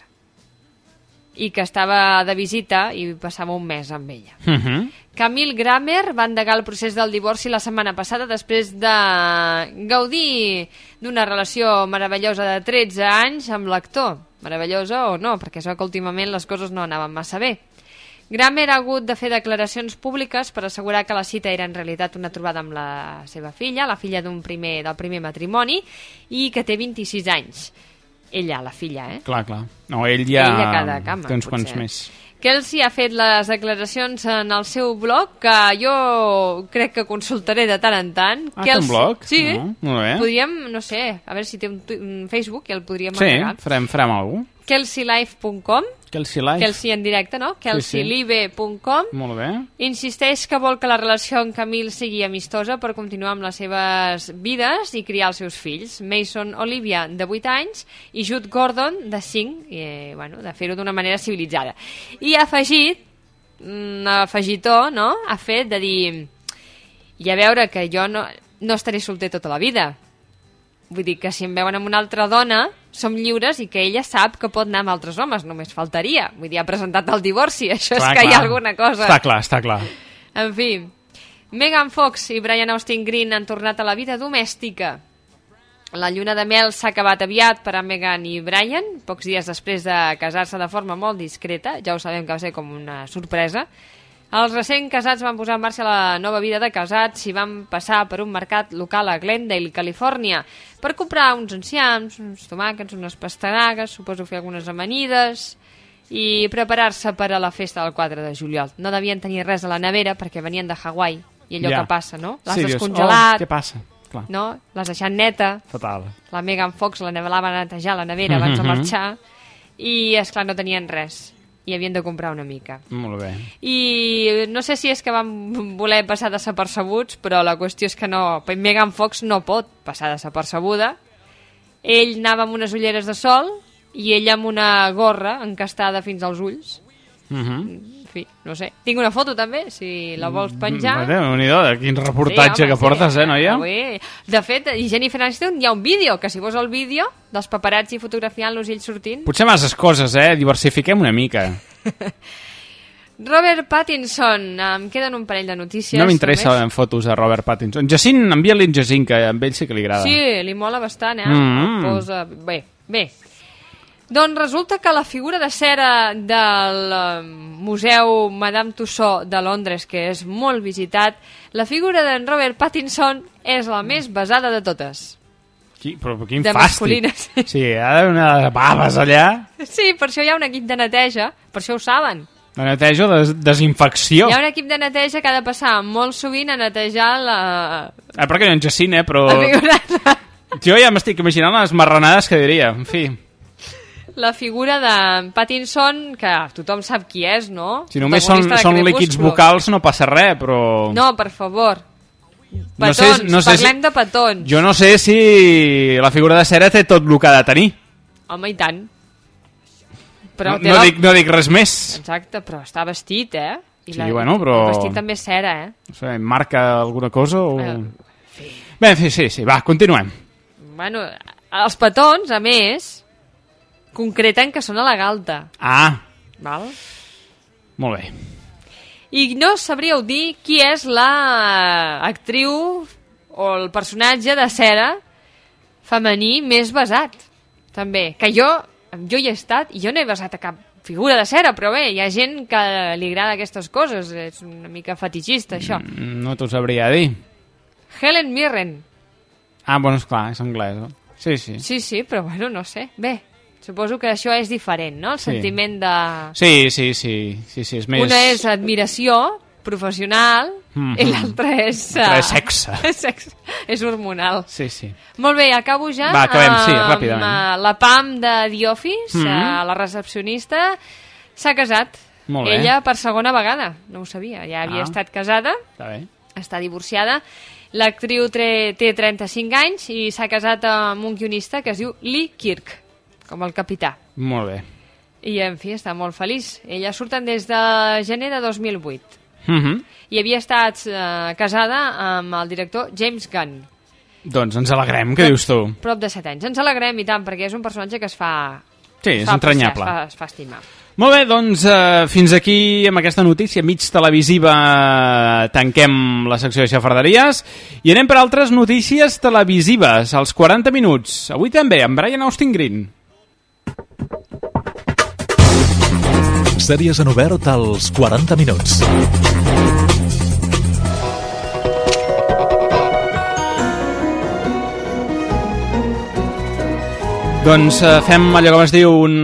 i que estava de visita i passava un mes amb ella. Uh -huh. Camille Grammer va endegar el procés del divorci la setmana passada després de gaudir d'una relació meravellosa de 13 anys amb l'actor. Meravellosa o no, perquè veu que últimament les coses no anaven massa bé. Grammer ha hagut de fer declaracions públiques per assegurar que la cita era en realitat una trobada amb la seva filla, la filla d'un primer del primer matrimoni, i que té 26 anys. Ella, la filla, eh? Clar, clar. No, ell ja Ell a cada cama, té uns potser. quants més. Kelsey ha fet les declaracions en el seu blog que jo crec que consultaré de tant en tant. Ah, té un blog? Sí. No, molt bé. Podríem, no sé, a veure si té un, un Facebook i el podríem Sí, agregar. farem, farem alguna cosa. KelseyLife.com Kelsey Life. Kelsey en directe, no? Sí, sí. KelseyLive.com Molt bé. Insisteix que vol que la relació amb Camille sigui amistosa per continuar amb les seves vides i criar els seus fills. Mason Olivia, de 8 anys, i Jude Gordon, de 5, i, eh, bueno, de fer-ho d'una manera civilitzada. I ha afegit, un afegitó, no?, ha fet de dir i a veure que jo no, no estaré solter tota la vida. Vull dir que si em veuen amb una altra dona, som lliures i que ella sap que pot anar amb altres homes, només faltaria. Vull dir, ha presentat el divorci, això Clar, és que hi ha clar. alguna cosa. Està clar, està clar. En fi, Megan Fox i Brian Austin Green han tornat a la vida domèstica. La lluna de mel s'ha acabat aviat per a Megan i Brian, pocs dies després de casar-se de forma molt discreta, ja ho sabem que va ser com una sorpresa. Els recent casats van posar en marxa la nova vida de casats i van passar per un mercat local a Glendale, Califòrnia, per comprar uns enciams, uns tomàquets, unes pastanagues, suposo fer algunes amanides i preparar-se per a la festa del 4 de juliol. No devien tenir res a la nevera perquè venien de Hawaii i allò Ja. que passa, no? L'has Sí, descongelat, Oh, què passa? Clar, no? L'has deixat neta, fatal. la Megan Fox la nevelava a netejar la nevera abans de Mhm. marxar i, és clar no tenien res i havien de comprar una mica. Molt bé. I no sé si és que van voler passar desapercebuts, però la qüestió és que no, Megan Fox no pot passar desapercebuda. Ell anava amb unes ulleres de sol i ella amb una gorra encastada fins als ulls. Uh -huh. Fi, no sé. Tinc una foto també, si la vols penjar. déu nhi de quin reportatge home, que portes, eh, noia? Avui. De fet, i Jennifer Aniston hi ha un vídeo, que si veus el vídeo dels paparazzi fotografiant-los i ells sortint... Potser masses coses, eh? Diversifiquem una mica. Robert Pattinson, em queden un parell de notícies. no m'interessa en fotos de Robert Pattinson. Jacint, envia-li en Jacint, que a ell sí que li agrada. Sí, li mola bastant, eh? Mm. El Posa... Bé, bé. Doncs resulta que la figura de cera del eh, Museu Madame Tussauds de Londres, que és molt visitat, la figura d'en Robert Pattinson és la més basada de totes. Qui, però quin De fàstic. masculines. Sí, hi ha d'haver una baves allà. Sí, per això hi ha un equip de neteja, per això ho saben. De neteja o des desinfecció. Hi ha un equip de neteja que ha de passar molt sovint a netejar la... Eh, perquè no en Jacint, eh? Però... Jo ja m'estic imaginant les marranades que diria. En fi, la figura de Pattinson, que tothom sap qui és, no? si només són, són líquids vocals no passa res, però... No, per favor. No Petons, sé- no sé si- parlem de petons. Jo no sé si la figura de cera té tot el que ha de tenir. Home, i tant. Però no, no, la- dic, no dic res més. Exacte, però està vestit, eh? I Sí, bueno, però- El vestit també és cera, eh? No sé, marca alguna cosa o... Eh, Bé, en fi, sí, sí, va, continuem. Bueno, els petons, a més, concreten que són a la galta. Ah, Val? molt bé. I no sabríeu dir qui és la actriu o el personatge de cera femení més basat, també. Que jo, jo hi he estat i jo no he basat a cap figura de cera, però bé, hi ha gent que li agrada aquestes coses, és una mica fetichista, això. Mm, No t'ho sabria dir. Helen Mirren. Ah, bueno, esclar, és anglès. No? Sí, sí. Sí, sí, però bueno, no sé. Bé, suposo que això és diferent, no? El Sí. sentiment de... Sí, sí, sí, sí, sí, és més... Una és admiració professional Mhm. i l'altra és... L'altra eh, és sexe. és sexe. És hormonal. Sí, sí. Molt bé, acabo ja Va, acabem, sí, amb, ràpidament. eh, la Pam de The Office, Mhm. eh, la recepcionista, s'ha casat. Molt bé. Ella per segona vegada, no ho sabia, ja havia Ah. estat casada, Està bé. està divorciada. L'actriu té 35 anys i s'ha casat amb un guionista que es diu Lee Kirk, com el capità. Molt bé. I, en fi, està molt feliç. Ella surten des de gener de 2008 Mm -hmm. i havia estat eh, casada amb el director James Gunn. Doncs ens alegrem, què dius tu? Prop de 7 anys. Ens alegrem i tant, perquè és un personatge que es fa... Sí, es és fa entranyable. apreciar, Es fa, es fa estimar. Molt bé, doncs eh, fins aquí amb aquesta notícia mig televisiva tanquem la secció de xafarderies i anem per altres notícies televisives, als 40 minuts. Avui també, amb Brian Austin Green. Sèries en obert als 40 minuts. Doncs eh, fem allò que es diu un,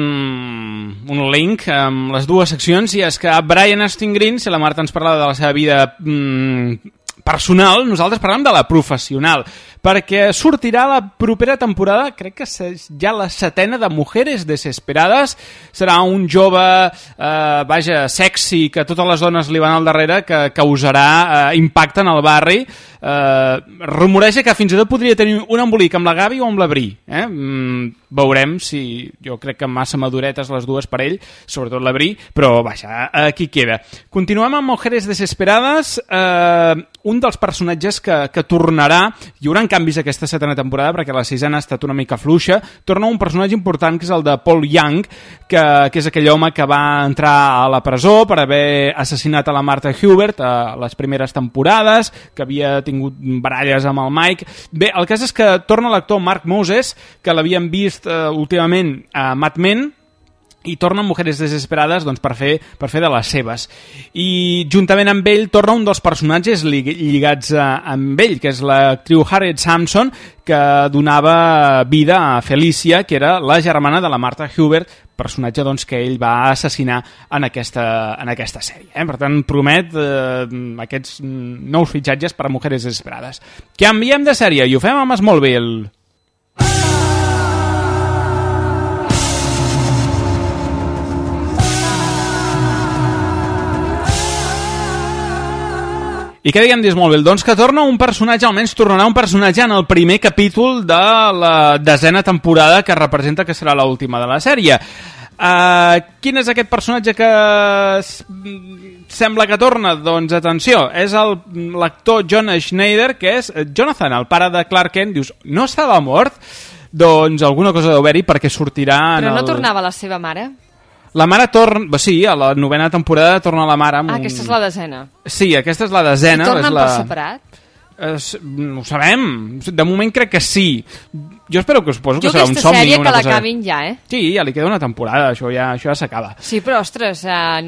un link amb les dues seccions i és que Brian Austin Green, si la Marta ens parlava de la seva vida mm, personal, nosaltres parlem de la professional, perquè sortirà la propera temporada, crec que ja la setena de Mujeres Desesperades, serà un jove, eh, vaja, sexy, que totes les dones li van al darrere, que causarà eh, impacte en el barri, eh, rumoreja que fins i tot podria tenir un embolic amb la Gavi o amb la Bri. Eh? Mm, veurem si... Jo crec que massa maduretes les dues per ell, sobretot la Bri, però vaja, aquí queda. Continuem amb Mujeres Desesperades. Eh, un dels personatges que, que tornarà... Hi haurà canvis aquesta setena temporada perquè la sisena ha estat una mica fluixa. Torna un personatge important que és el de Paul Young, que, que és aquell home que va entrar a la presó per haver assassinat a la Martha Hubert a les primeres temporades, que havia tingut baralles amb el Mike. Bé, el cas és que torna l'actor Mark Moses, que l'havien vist eh, últimament a Mad Men, i torna Mujeres Desesperades doncs, per, fer, per fer de les seves. I juntament amb ell torna un dels personatges lligats a, amb ell, que és l'actriu Harriet Sampson, que donava vida a Felicia, que era la germana de la Martha Hubert, personatge doncs, que ell va assassinar en aquesta, en aquesta sèrie. Eh? Per tant, promet eh, aquests nous fitxatges per a Mujeres Desesperades. Canviem de sèrie i ho fem amb Smallville. I què diguem d'Smallville? Doncs que torna un personatge, almenys tornarà un personatge en el primer capítol de la desena temporada que representa que serà l'última de la sèrie. Uh, quin és aquest personatge que sembla que torna? Doncs atenció, és l'actor John Schneider, que és Jonathan, el pare de Clark Kent. Dius, no estava mort? Doncs alguna cosa deu haver-hi perquè sortirà... Però no el... tornava la seva mare? La mare torna... Sí, a la novena temporada torna la mare amb Ah, un- aquesta és la desena. Sí, aquesta és la desena. I tornen és la... per separat? Es, no ho sabem. De moment crec que sí. Jo espero que suposo que Jo serà un aquesta somni. sèrie una que cosa... l'acabin ja, eh? Sí, ja li queda una temporada, això ja, això ja s'acaba. Sí, però, ostres, uh,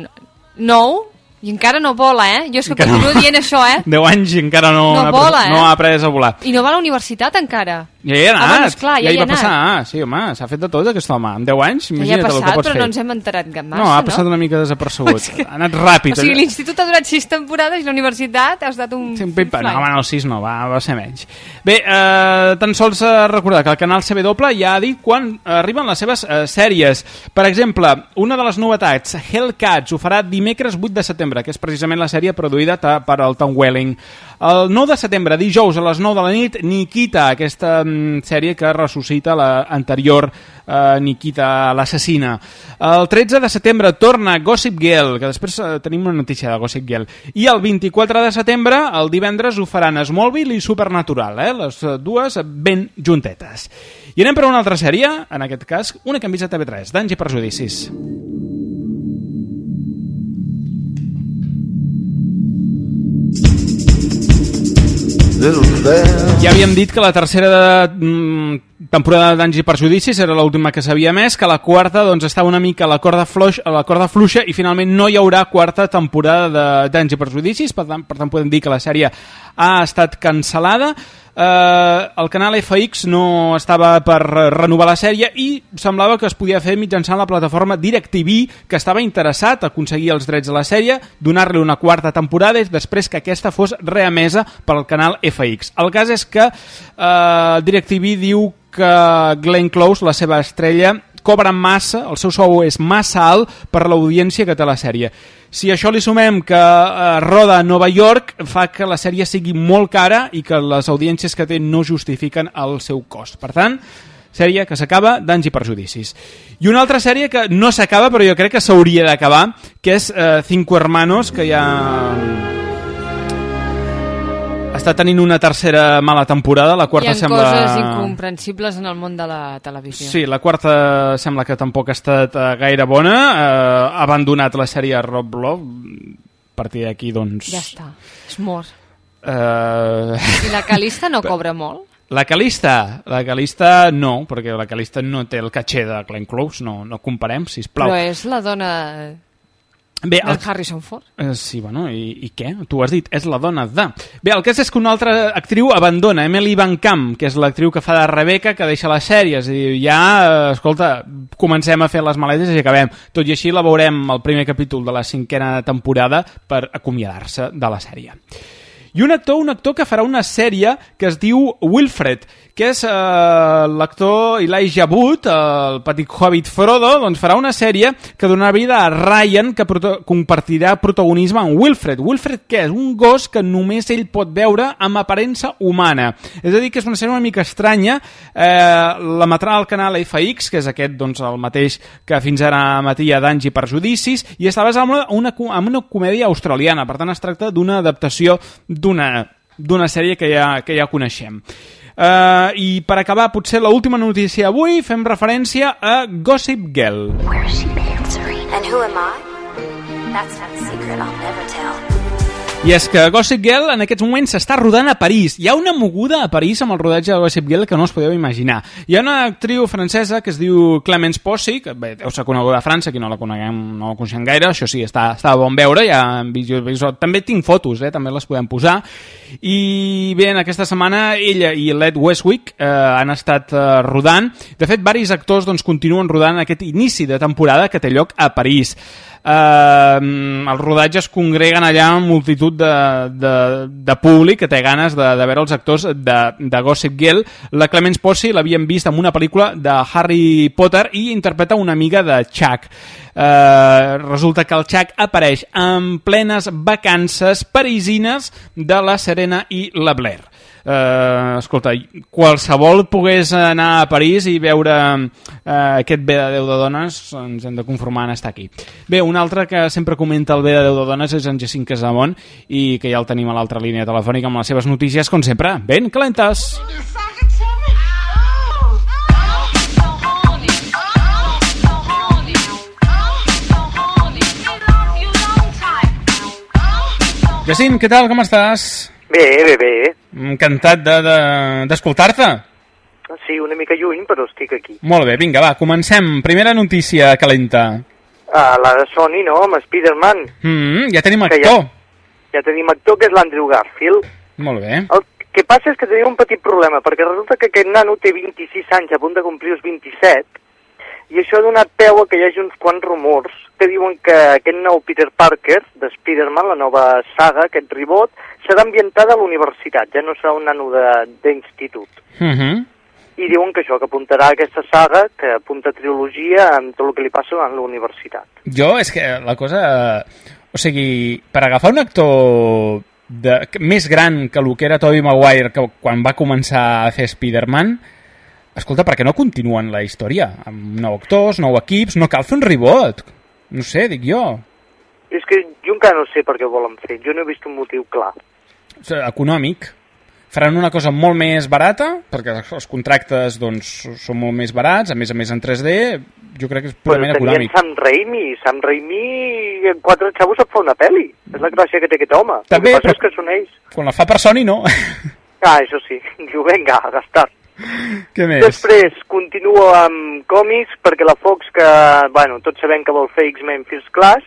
nou i encara no vola, eh? Jo és que Encara continuo no. dient això, eh? 10 anys i encara no, No ha, vola, eh? no ha après a volar. I no va a la universitat encara. Ja hi ha anat. Ah, bueno, esclar, ja ja hi hi va passar. anat. Ah, sí, home, s'ha fet de tot aquest home. En 10 anys, Ja hi ha imagina't el que passat, pots però fer. no ens hem enterat massa, no, ha passat una mica desapercebut. Ha anat ràpid. O sigui, l'institut ha durat sis temporades i la universitat ha estat un... Sí, un un no, home, no, el 6 no, va, va ser menys. Bé, eh, tan sols eh, recordar que el canal CW ja ha dit quan arriben les seves eh, sèries. Per exemple, una de les novetats, Hellcats, ho farà dimecres 8 de setembre, que és precisament la sèrie produïda per el Tom Welling. El 9 de setembre, dijous a les 9 de la nit, Nikita, aquesta mm, sèrie que ressuscita l'anterior eh, Nikita, l'assassina. El 13 de setembre torna Gossip Girl, que després eh, tenim una notícia de Gossip Girl. I el 24 de setembre, el divendres, ho faran Smallville i Supernatural, eh? les eh, dues ben juntetes. I anem per una altra sèrie, en aquest cas, una que hem vist a TV3, Danys i Prejudicis. Ja havíem dit que la tercera de, temporada d'Anys i Perjudicis era l'última que sabia més, que la quarta doncs, estava una mica a la corda, floix, a la corda fluixa i finalment no hi haurà quarta temporada de- d'Anys i Perjudicis, per tant, per tant podem dir que la sèrie ha estat cancel·lada. Eh, el canal FX no estava per renovar la sèrie i semblava que es podia fer mitjançant la plataforma DirecTV, que estava interessat a aconseguir els drets de la sèrie, donar-li una quarta temporada després que aquesta fos reemesa pel canal FX. El cas és que eh, DirecTV diu que Glenn Close, la seva estrella, cobra massa, el seu sou és massa alt per l'audiència que té la sèrie. Si això li sumem que eh, roda a Nova York, fa que la sèrie sigui molt cara i que les audiències que té no justifiquen el seu cost. Per tant, sèrie que s'acaba d'anys i perjudicis. I una altra sèrie que no s'acaba, però jo crec que s'hauria d'acabar, que és eh, Cinco Hermanos, que ja... Està tenint una tercera mala temporada, la Hi quarta ha sembla... coses incomprensibles en el món de la televisió. Sí, la quarta sembla que tampoc ha estat eh, gaire bona. Eh, ha abandonat la sèrie Rob Love. A partir d'aquí, doncs... Ja està, és mort. Eh... I la Calista no cobra molt? La Calista, la Calista no, perquè la Calista no té el caché de Glenn Close, no, no comparem, sisplau. Però és la dona Bé, el... Harrison Ford. Eh, sí, bueno, i, i què? Tu has dit, és la dona de... Bé, el cas és que una altra actriu abandona, Emily Van Camp, que és l'actriu que fa de Rebecca, que deixa les sèries, i ja, eh, escolta, comencem a fer les maletes i acabem. Tot i així la veurem al primer capítol de la cinquena temporada per acomiadar-se de la sèrie. I un actor, un actor que farà una sèrie que es diu Wilfred, que és eh, l'actor Elijah Wood, el petit hobbit Frodo, doncs farà una sèrie que donarà vida a Ryan, que proto compartirà protagonisme amb Wilfred. Wilfred què és? Un gos que només ell pot veure amb aparença humana. És a dir, que és una sèrie una mica estranya, eh, l'emetrà al canal FX, que és aquest, doncs, el mateix que fins ara emetia Danys i Perjudicis, i està basada en una, en una comèdia australiana, per tant es tracta d'una adaptació d'una d'una sèrie que ja, que ja coneixem. Uh, I per acabar, potser l'última notícia avui, fem referència a Gossip Girl. And who am I? That's not a secret I'll never tell. I és que Gossip Girl en aquests moments s'està rodant a París. Hi ha una moguda a París amb el rodatge de Gossip Girl que no us podeu imaginar. Hi ha una actriu francesa que es diu Clemence Possy, que bé, deu ser coneguda a França, qui no la coneguem no la coneixem gaire, això sí, està, està bon veure, ja vist, vist, també tinc fotos, eh, també les podem posar. I bé, en aquesta setmana ella i Led Westwick eh, han estat eh, rodant. De fet, varis actors doncs, continuen rodant aquest inici de temporada que té lloc a París eh, els rodatges congreguen allà multitud de, de, de públic que té ganes de, de veure els actors de, de Gossip Girl. La Clemens Possy l'havien vist en una pel·lícula de Harry Potter i interpreta una amiga de Chuck. Eh, resulta que el Chuck apareix en plenes vacances parisines de la Serena i la Blair eh, escolta, qualsevol pogués anar a París i veure eh, aquest bé de Déu de dones, ens hem de conformar en estar aquí. Bé, un altre que sempre comenta el bé de Déu de dones és en Jacint Casamont i que ja el tenim a l'altra línia telefònica amb les seves notícies, com sempre, ben calentes! Jacint, què tal, com estàs? Bé, bé, bé. Encantat d'escoltar-te. De, de, sí, una mica lluny, però estic aquí. Molt bé, vinga, va, comencem. Primera notícia calenta. Uh, la de Sony, no?, amb Spider-Man. Mm, ja tenim actor. Ja, ja tenim actor, que és l'Andrew Garfield. Molt bé. El que passa és que tenim un petit problema, perquè resulta que aquest nano té 26 anys, a punt de complir els 27, i això ha donat peu a que hi hagi uns quants rumors que diuen que aquest nou Peter Parker de Spider-Man, la nova saga, aquest reboot, serà ambientada a l'universitat, ja no serà un nano d'institut. Uh Mhm. -huh. I diuen que això, que apuntarà a aquesta saga, que apunta trilogia amb tot el que li passa a l'universitat. Jo, és que la cosa... O sigui, per agafar un actor de, més gran que el que era Tobey Maguire que quan va començar a fer Spider-Man, escolta, per què no continuen la història? Amb nou actors, nou equips, no cal fer un reboot. No sé, dic jo. És que jo encara no sé per què ho volen fer, jo no he vist un motiu clar. Sigui, econòmic. Faran una cosa molt més barata, perquè els contractes doncs, són molt més barats, a més a més en 3D, jo crec que és purament Però econòmic. Sam Raimi, Sam Raimi en quatre xavos et fa una pel·li. És la gràcia que té aquest home. També, el que passa però- és que són ells. Quan la fa per Sony, no. Ah, això sí. Diu, vinga, a gastar. Què més? Després continua amb còmics, perquè la Fox, que, bueno, tots sabem que vol fer X-Men First Class,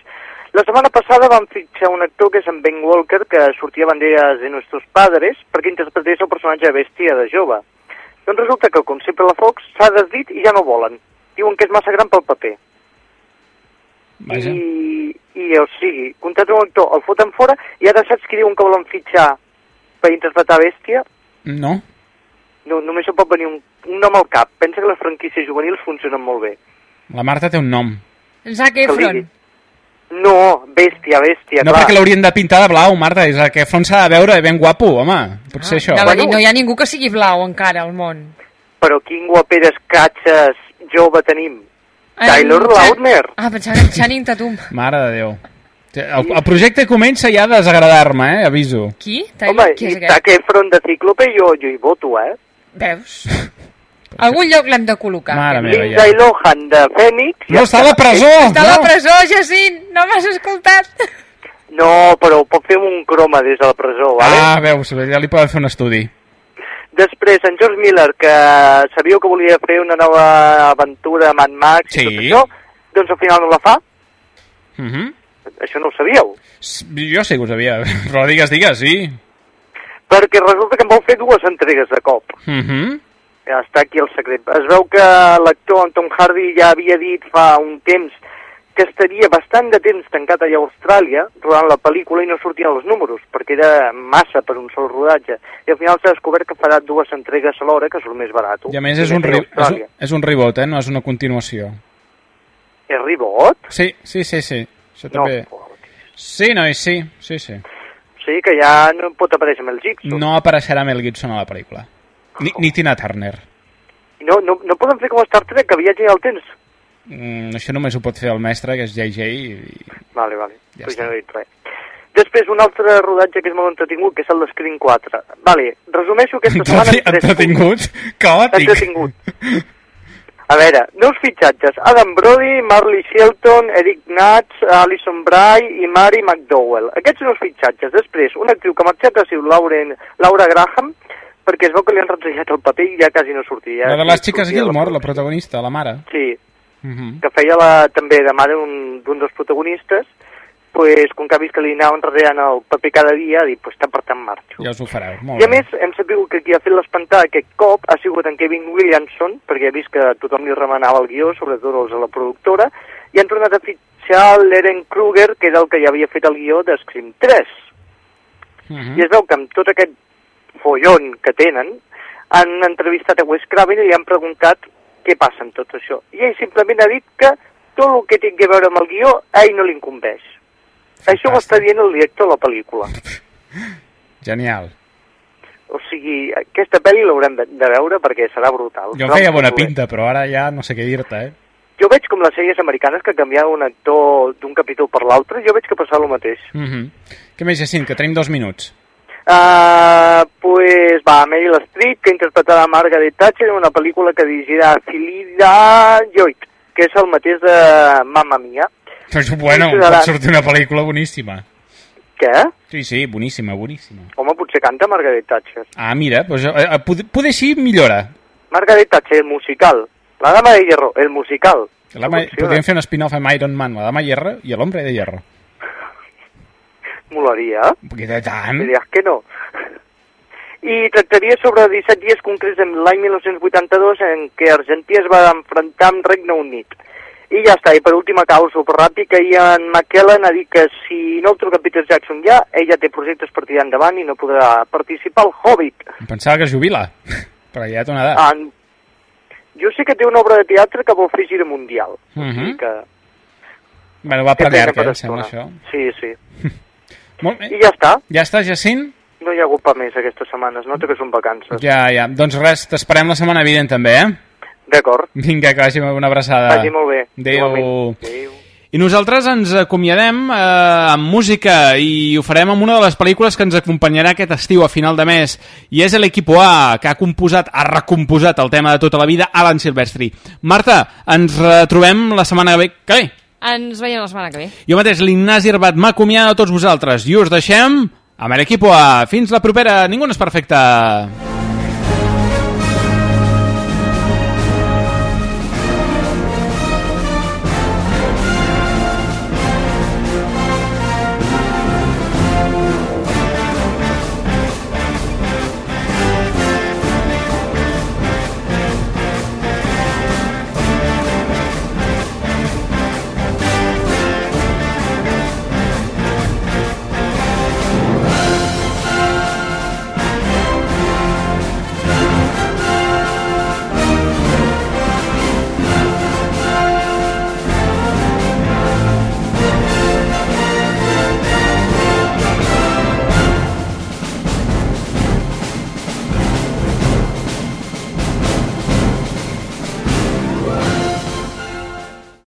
la setmana passada van fitxar un actor que és en Ben Walker, que sortia a banderes de Nuestros Padres, perquè interpretés el personatge de bèstia de jove. Doncs resulta que, com sempre la Fox, s'ha desdit i ja no volen. Diuen que és massa gran pel paper. Vaja. I, I, o sigui, contracten un actor, el foten fora, i ara saps qui diuen que volen fitxar per interpretar bèstia? No? No, només se'n pot venir un, un nom al cap. Pensa que les franquícies juvenils funcionen molt bé. La Marta té un nom. Zac Efron. No, bèstia, bèstia, No, clar. perquè l'haurien de pintar de blau, Marta. És que Front s'ha de veure ben guapo, home. Potser això. Anava a dir, no hi ha ningú que sigui blau encara al món. Però quin guaperes catxes jove tenim. Taylor Eh, Chan- Lautner. Ah, pensava que Channing Tatum. Mare de Déu. El, el projecte comença ja a desagradar-me, eh? Aviso. Qui? Home, i Zac Efron de Cíclope jo, jo hi voto, eh? Veus? Algun lloc l'hem de col·locar. Mare meva, ja. Lindsay Lohan de Fènix... No, està a la presó! Està a la presó, Jacint! No m'has escoltat? No, però ho pot fer amb un croma des de la presó, vale? Ah, veus, ja li poden fer un estudi. Després, en George Miller, que sabíeu que volia fer una nova aventura a Mad Max Sí. i tot això, doncs al final no la fa. Uh -huh. Això no ho sabíeu. Jo sé que ho sabia, però digues, digues, sí. Perquè resulta que en vol fer dues entregues de cop. Uh -huh. Ja està aquí el secret. Es veu que l'actor en Tom Hardy ja havia dit fa un temps que estaria bastant de temps tancat allà a Austràlia rodant la pel·lícula i no sortien els números, perquè era massa per un sol rodatge. I al final s'ha descobert que farà dues entregues alhora, que surt més barat. I a més és un, ri és, un, és un ribot, eh? No és una continuació. És ribot? Sí, sí, sí, sí. Això No, també... Sí, noi, sí, sí, sí. Sí, que ja no pot aparèixer Mel Gibson. No apareixerà Mel Gibson a la pel·lícula. Ni, ni Tina Turner. No, no, no poden fer com a Star Trek, que viatge al temps. Mm, això només ho pot fer el mestre, que és JJ, i... Vale, vale. Ja pues ja no he dit res. Després, un altre rodatge que és molt entretingut, que és el de Screen 4. Vale, resumeixo aquesta setmana en tres Entretingut? punts. Caòtic. Entretingut. A veure, nous fitxatges. Adam Brody, Marley Shelton, Eric Natz, Alison Bry i Mary McDowell. Aquests nous fitxatges. Després, una actriu que ha marxat ha sigut Lauren, Laura Graham, perquè es veu que li han retallat el paper i ja quasi no sortia. La de les xiques Gilmore, la protagonista, la mare. Sí, Uh -huh. que feia la, també de mare un- d'un dels protagonistes, pues, com que ha vist que li anava enrere el paper cada dia, ha dit, pues, tant per tant marxo. Ja us ho fareu. Molt I a bé. més, hem sabut que qui ha fet l'espantada aquest cop ha sigut en Kevin Williamson, perquè he vist que tothom li remenava el guió, sobretot els de la productora, i han tornat a fitxar l'Eren Kruger, que era el que ja havia fet el guió de Scream 3. Uh -huh. I es veu que amb tot aquest follon que tenen, han entrevistat a Wes Craven i li han preguntat què passa amb tot això. I ell simplement ha dit que tot el que tingui a veure amb el guió, a ell no li incumbeix. Això ho està dient el director de la pel·lícula. Genial. O sigui, aquesta pel·li l'haurem de, de veure perquè serà brutal. Jo feia bona pinta, però ara ja no sé què dir-te, eh? Jo veig com les sèries americanes que canviava un actor d'un capítol per l'altre, jo veig que passava el mateix. Uh -huh. Què més, Jacint? Que tenim dos minuts. Uh, pues va, Meryl Streep, que interpretarà Margaret Thatcher en una pel·lícula que dirigirà Philida Lloyd, que és el mateix de Mamma Mia. Doncs, bueno, Sí, pot serà- sortir una pel·lícula boníssima. Què? Sí, sí, boníssima, boníssima. Home, potser canta Margaret Thatcher. Ah, mira, doncs, eh, eh, poder, poder així millora. Margaret Thatcher, el musical. La dama de hierro, el musical. La dama, Funciona. podríem fer un spin-off amb Iron Man, la dama hierro i l'hombre de hierro. Molaria. Perquè de tant... Diries que no. I tractaria sobre 17 dies concrets en l'any 1982 en què Argentina es va enfrontar amb Regne Unit. I ja està, i per última causa, super ràpid, que Ian McKellen ha dit que si no el truca Peter Jackson ja, ella té projectes per tirar endavant i no podrà participar al Hobbit. Em pensava que es jubila, però ja té una edat. Ah, jo sé que té una obra de teatre que vol fer gira mundial. Uh I -huh. que... Bueno, va per llarg, eh, em sembla això. Sí, sí. Molt bé. I ja està. Ja està, Jacint? No hi ha hagut pa més aquestes setmanes, nota que són vacances. Ja, ja. Doncs res, t'esperem la setmana vinent també, eh? D'acord. Vinga, que vagi una abraçada. Vagi molt bé. Adéu. Adéu. I nosaltres ens acomiadem eh, amb música i ho farem amb una de les pel·lícules que ens acompanyarà aquest estiu a final de mes i és l'Equipo A, que ha composat, ha recomposat el tema de tota la vida, Alan Silvestri. Marta, ens retrobem la setmana que ve. Ens veiem la setmana que ve. Jo mateix, l'Ignasi Herbat, m'acomiada a tots vosaltres i us deixem amb l'Equipo A. Fins la propera. Ningú no és perfecte.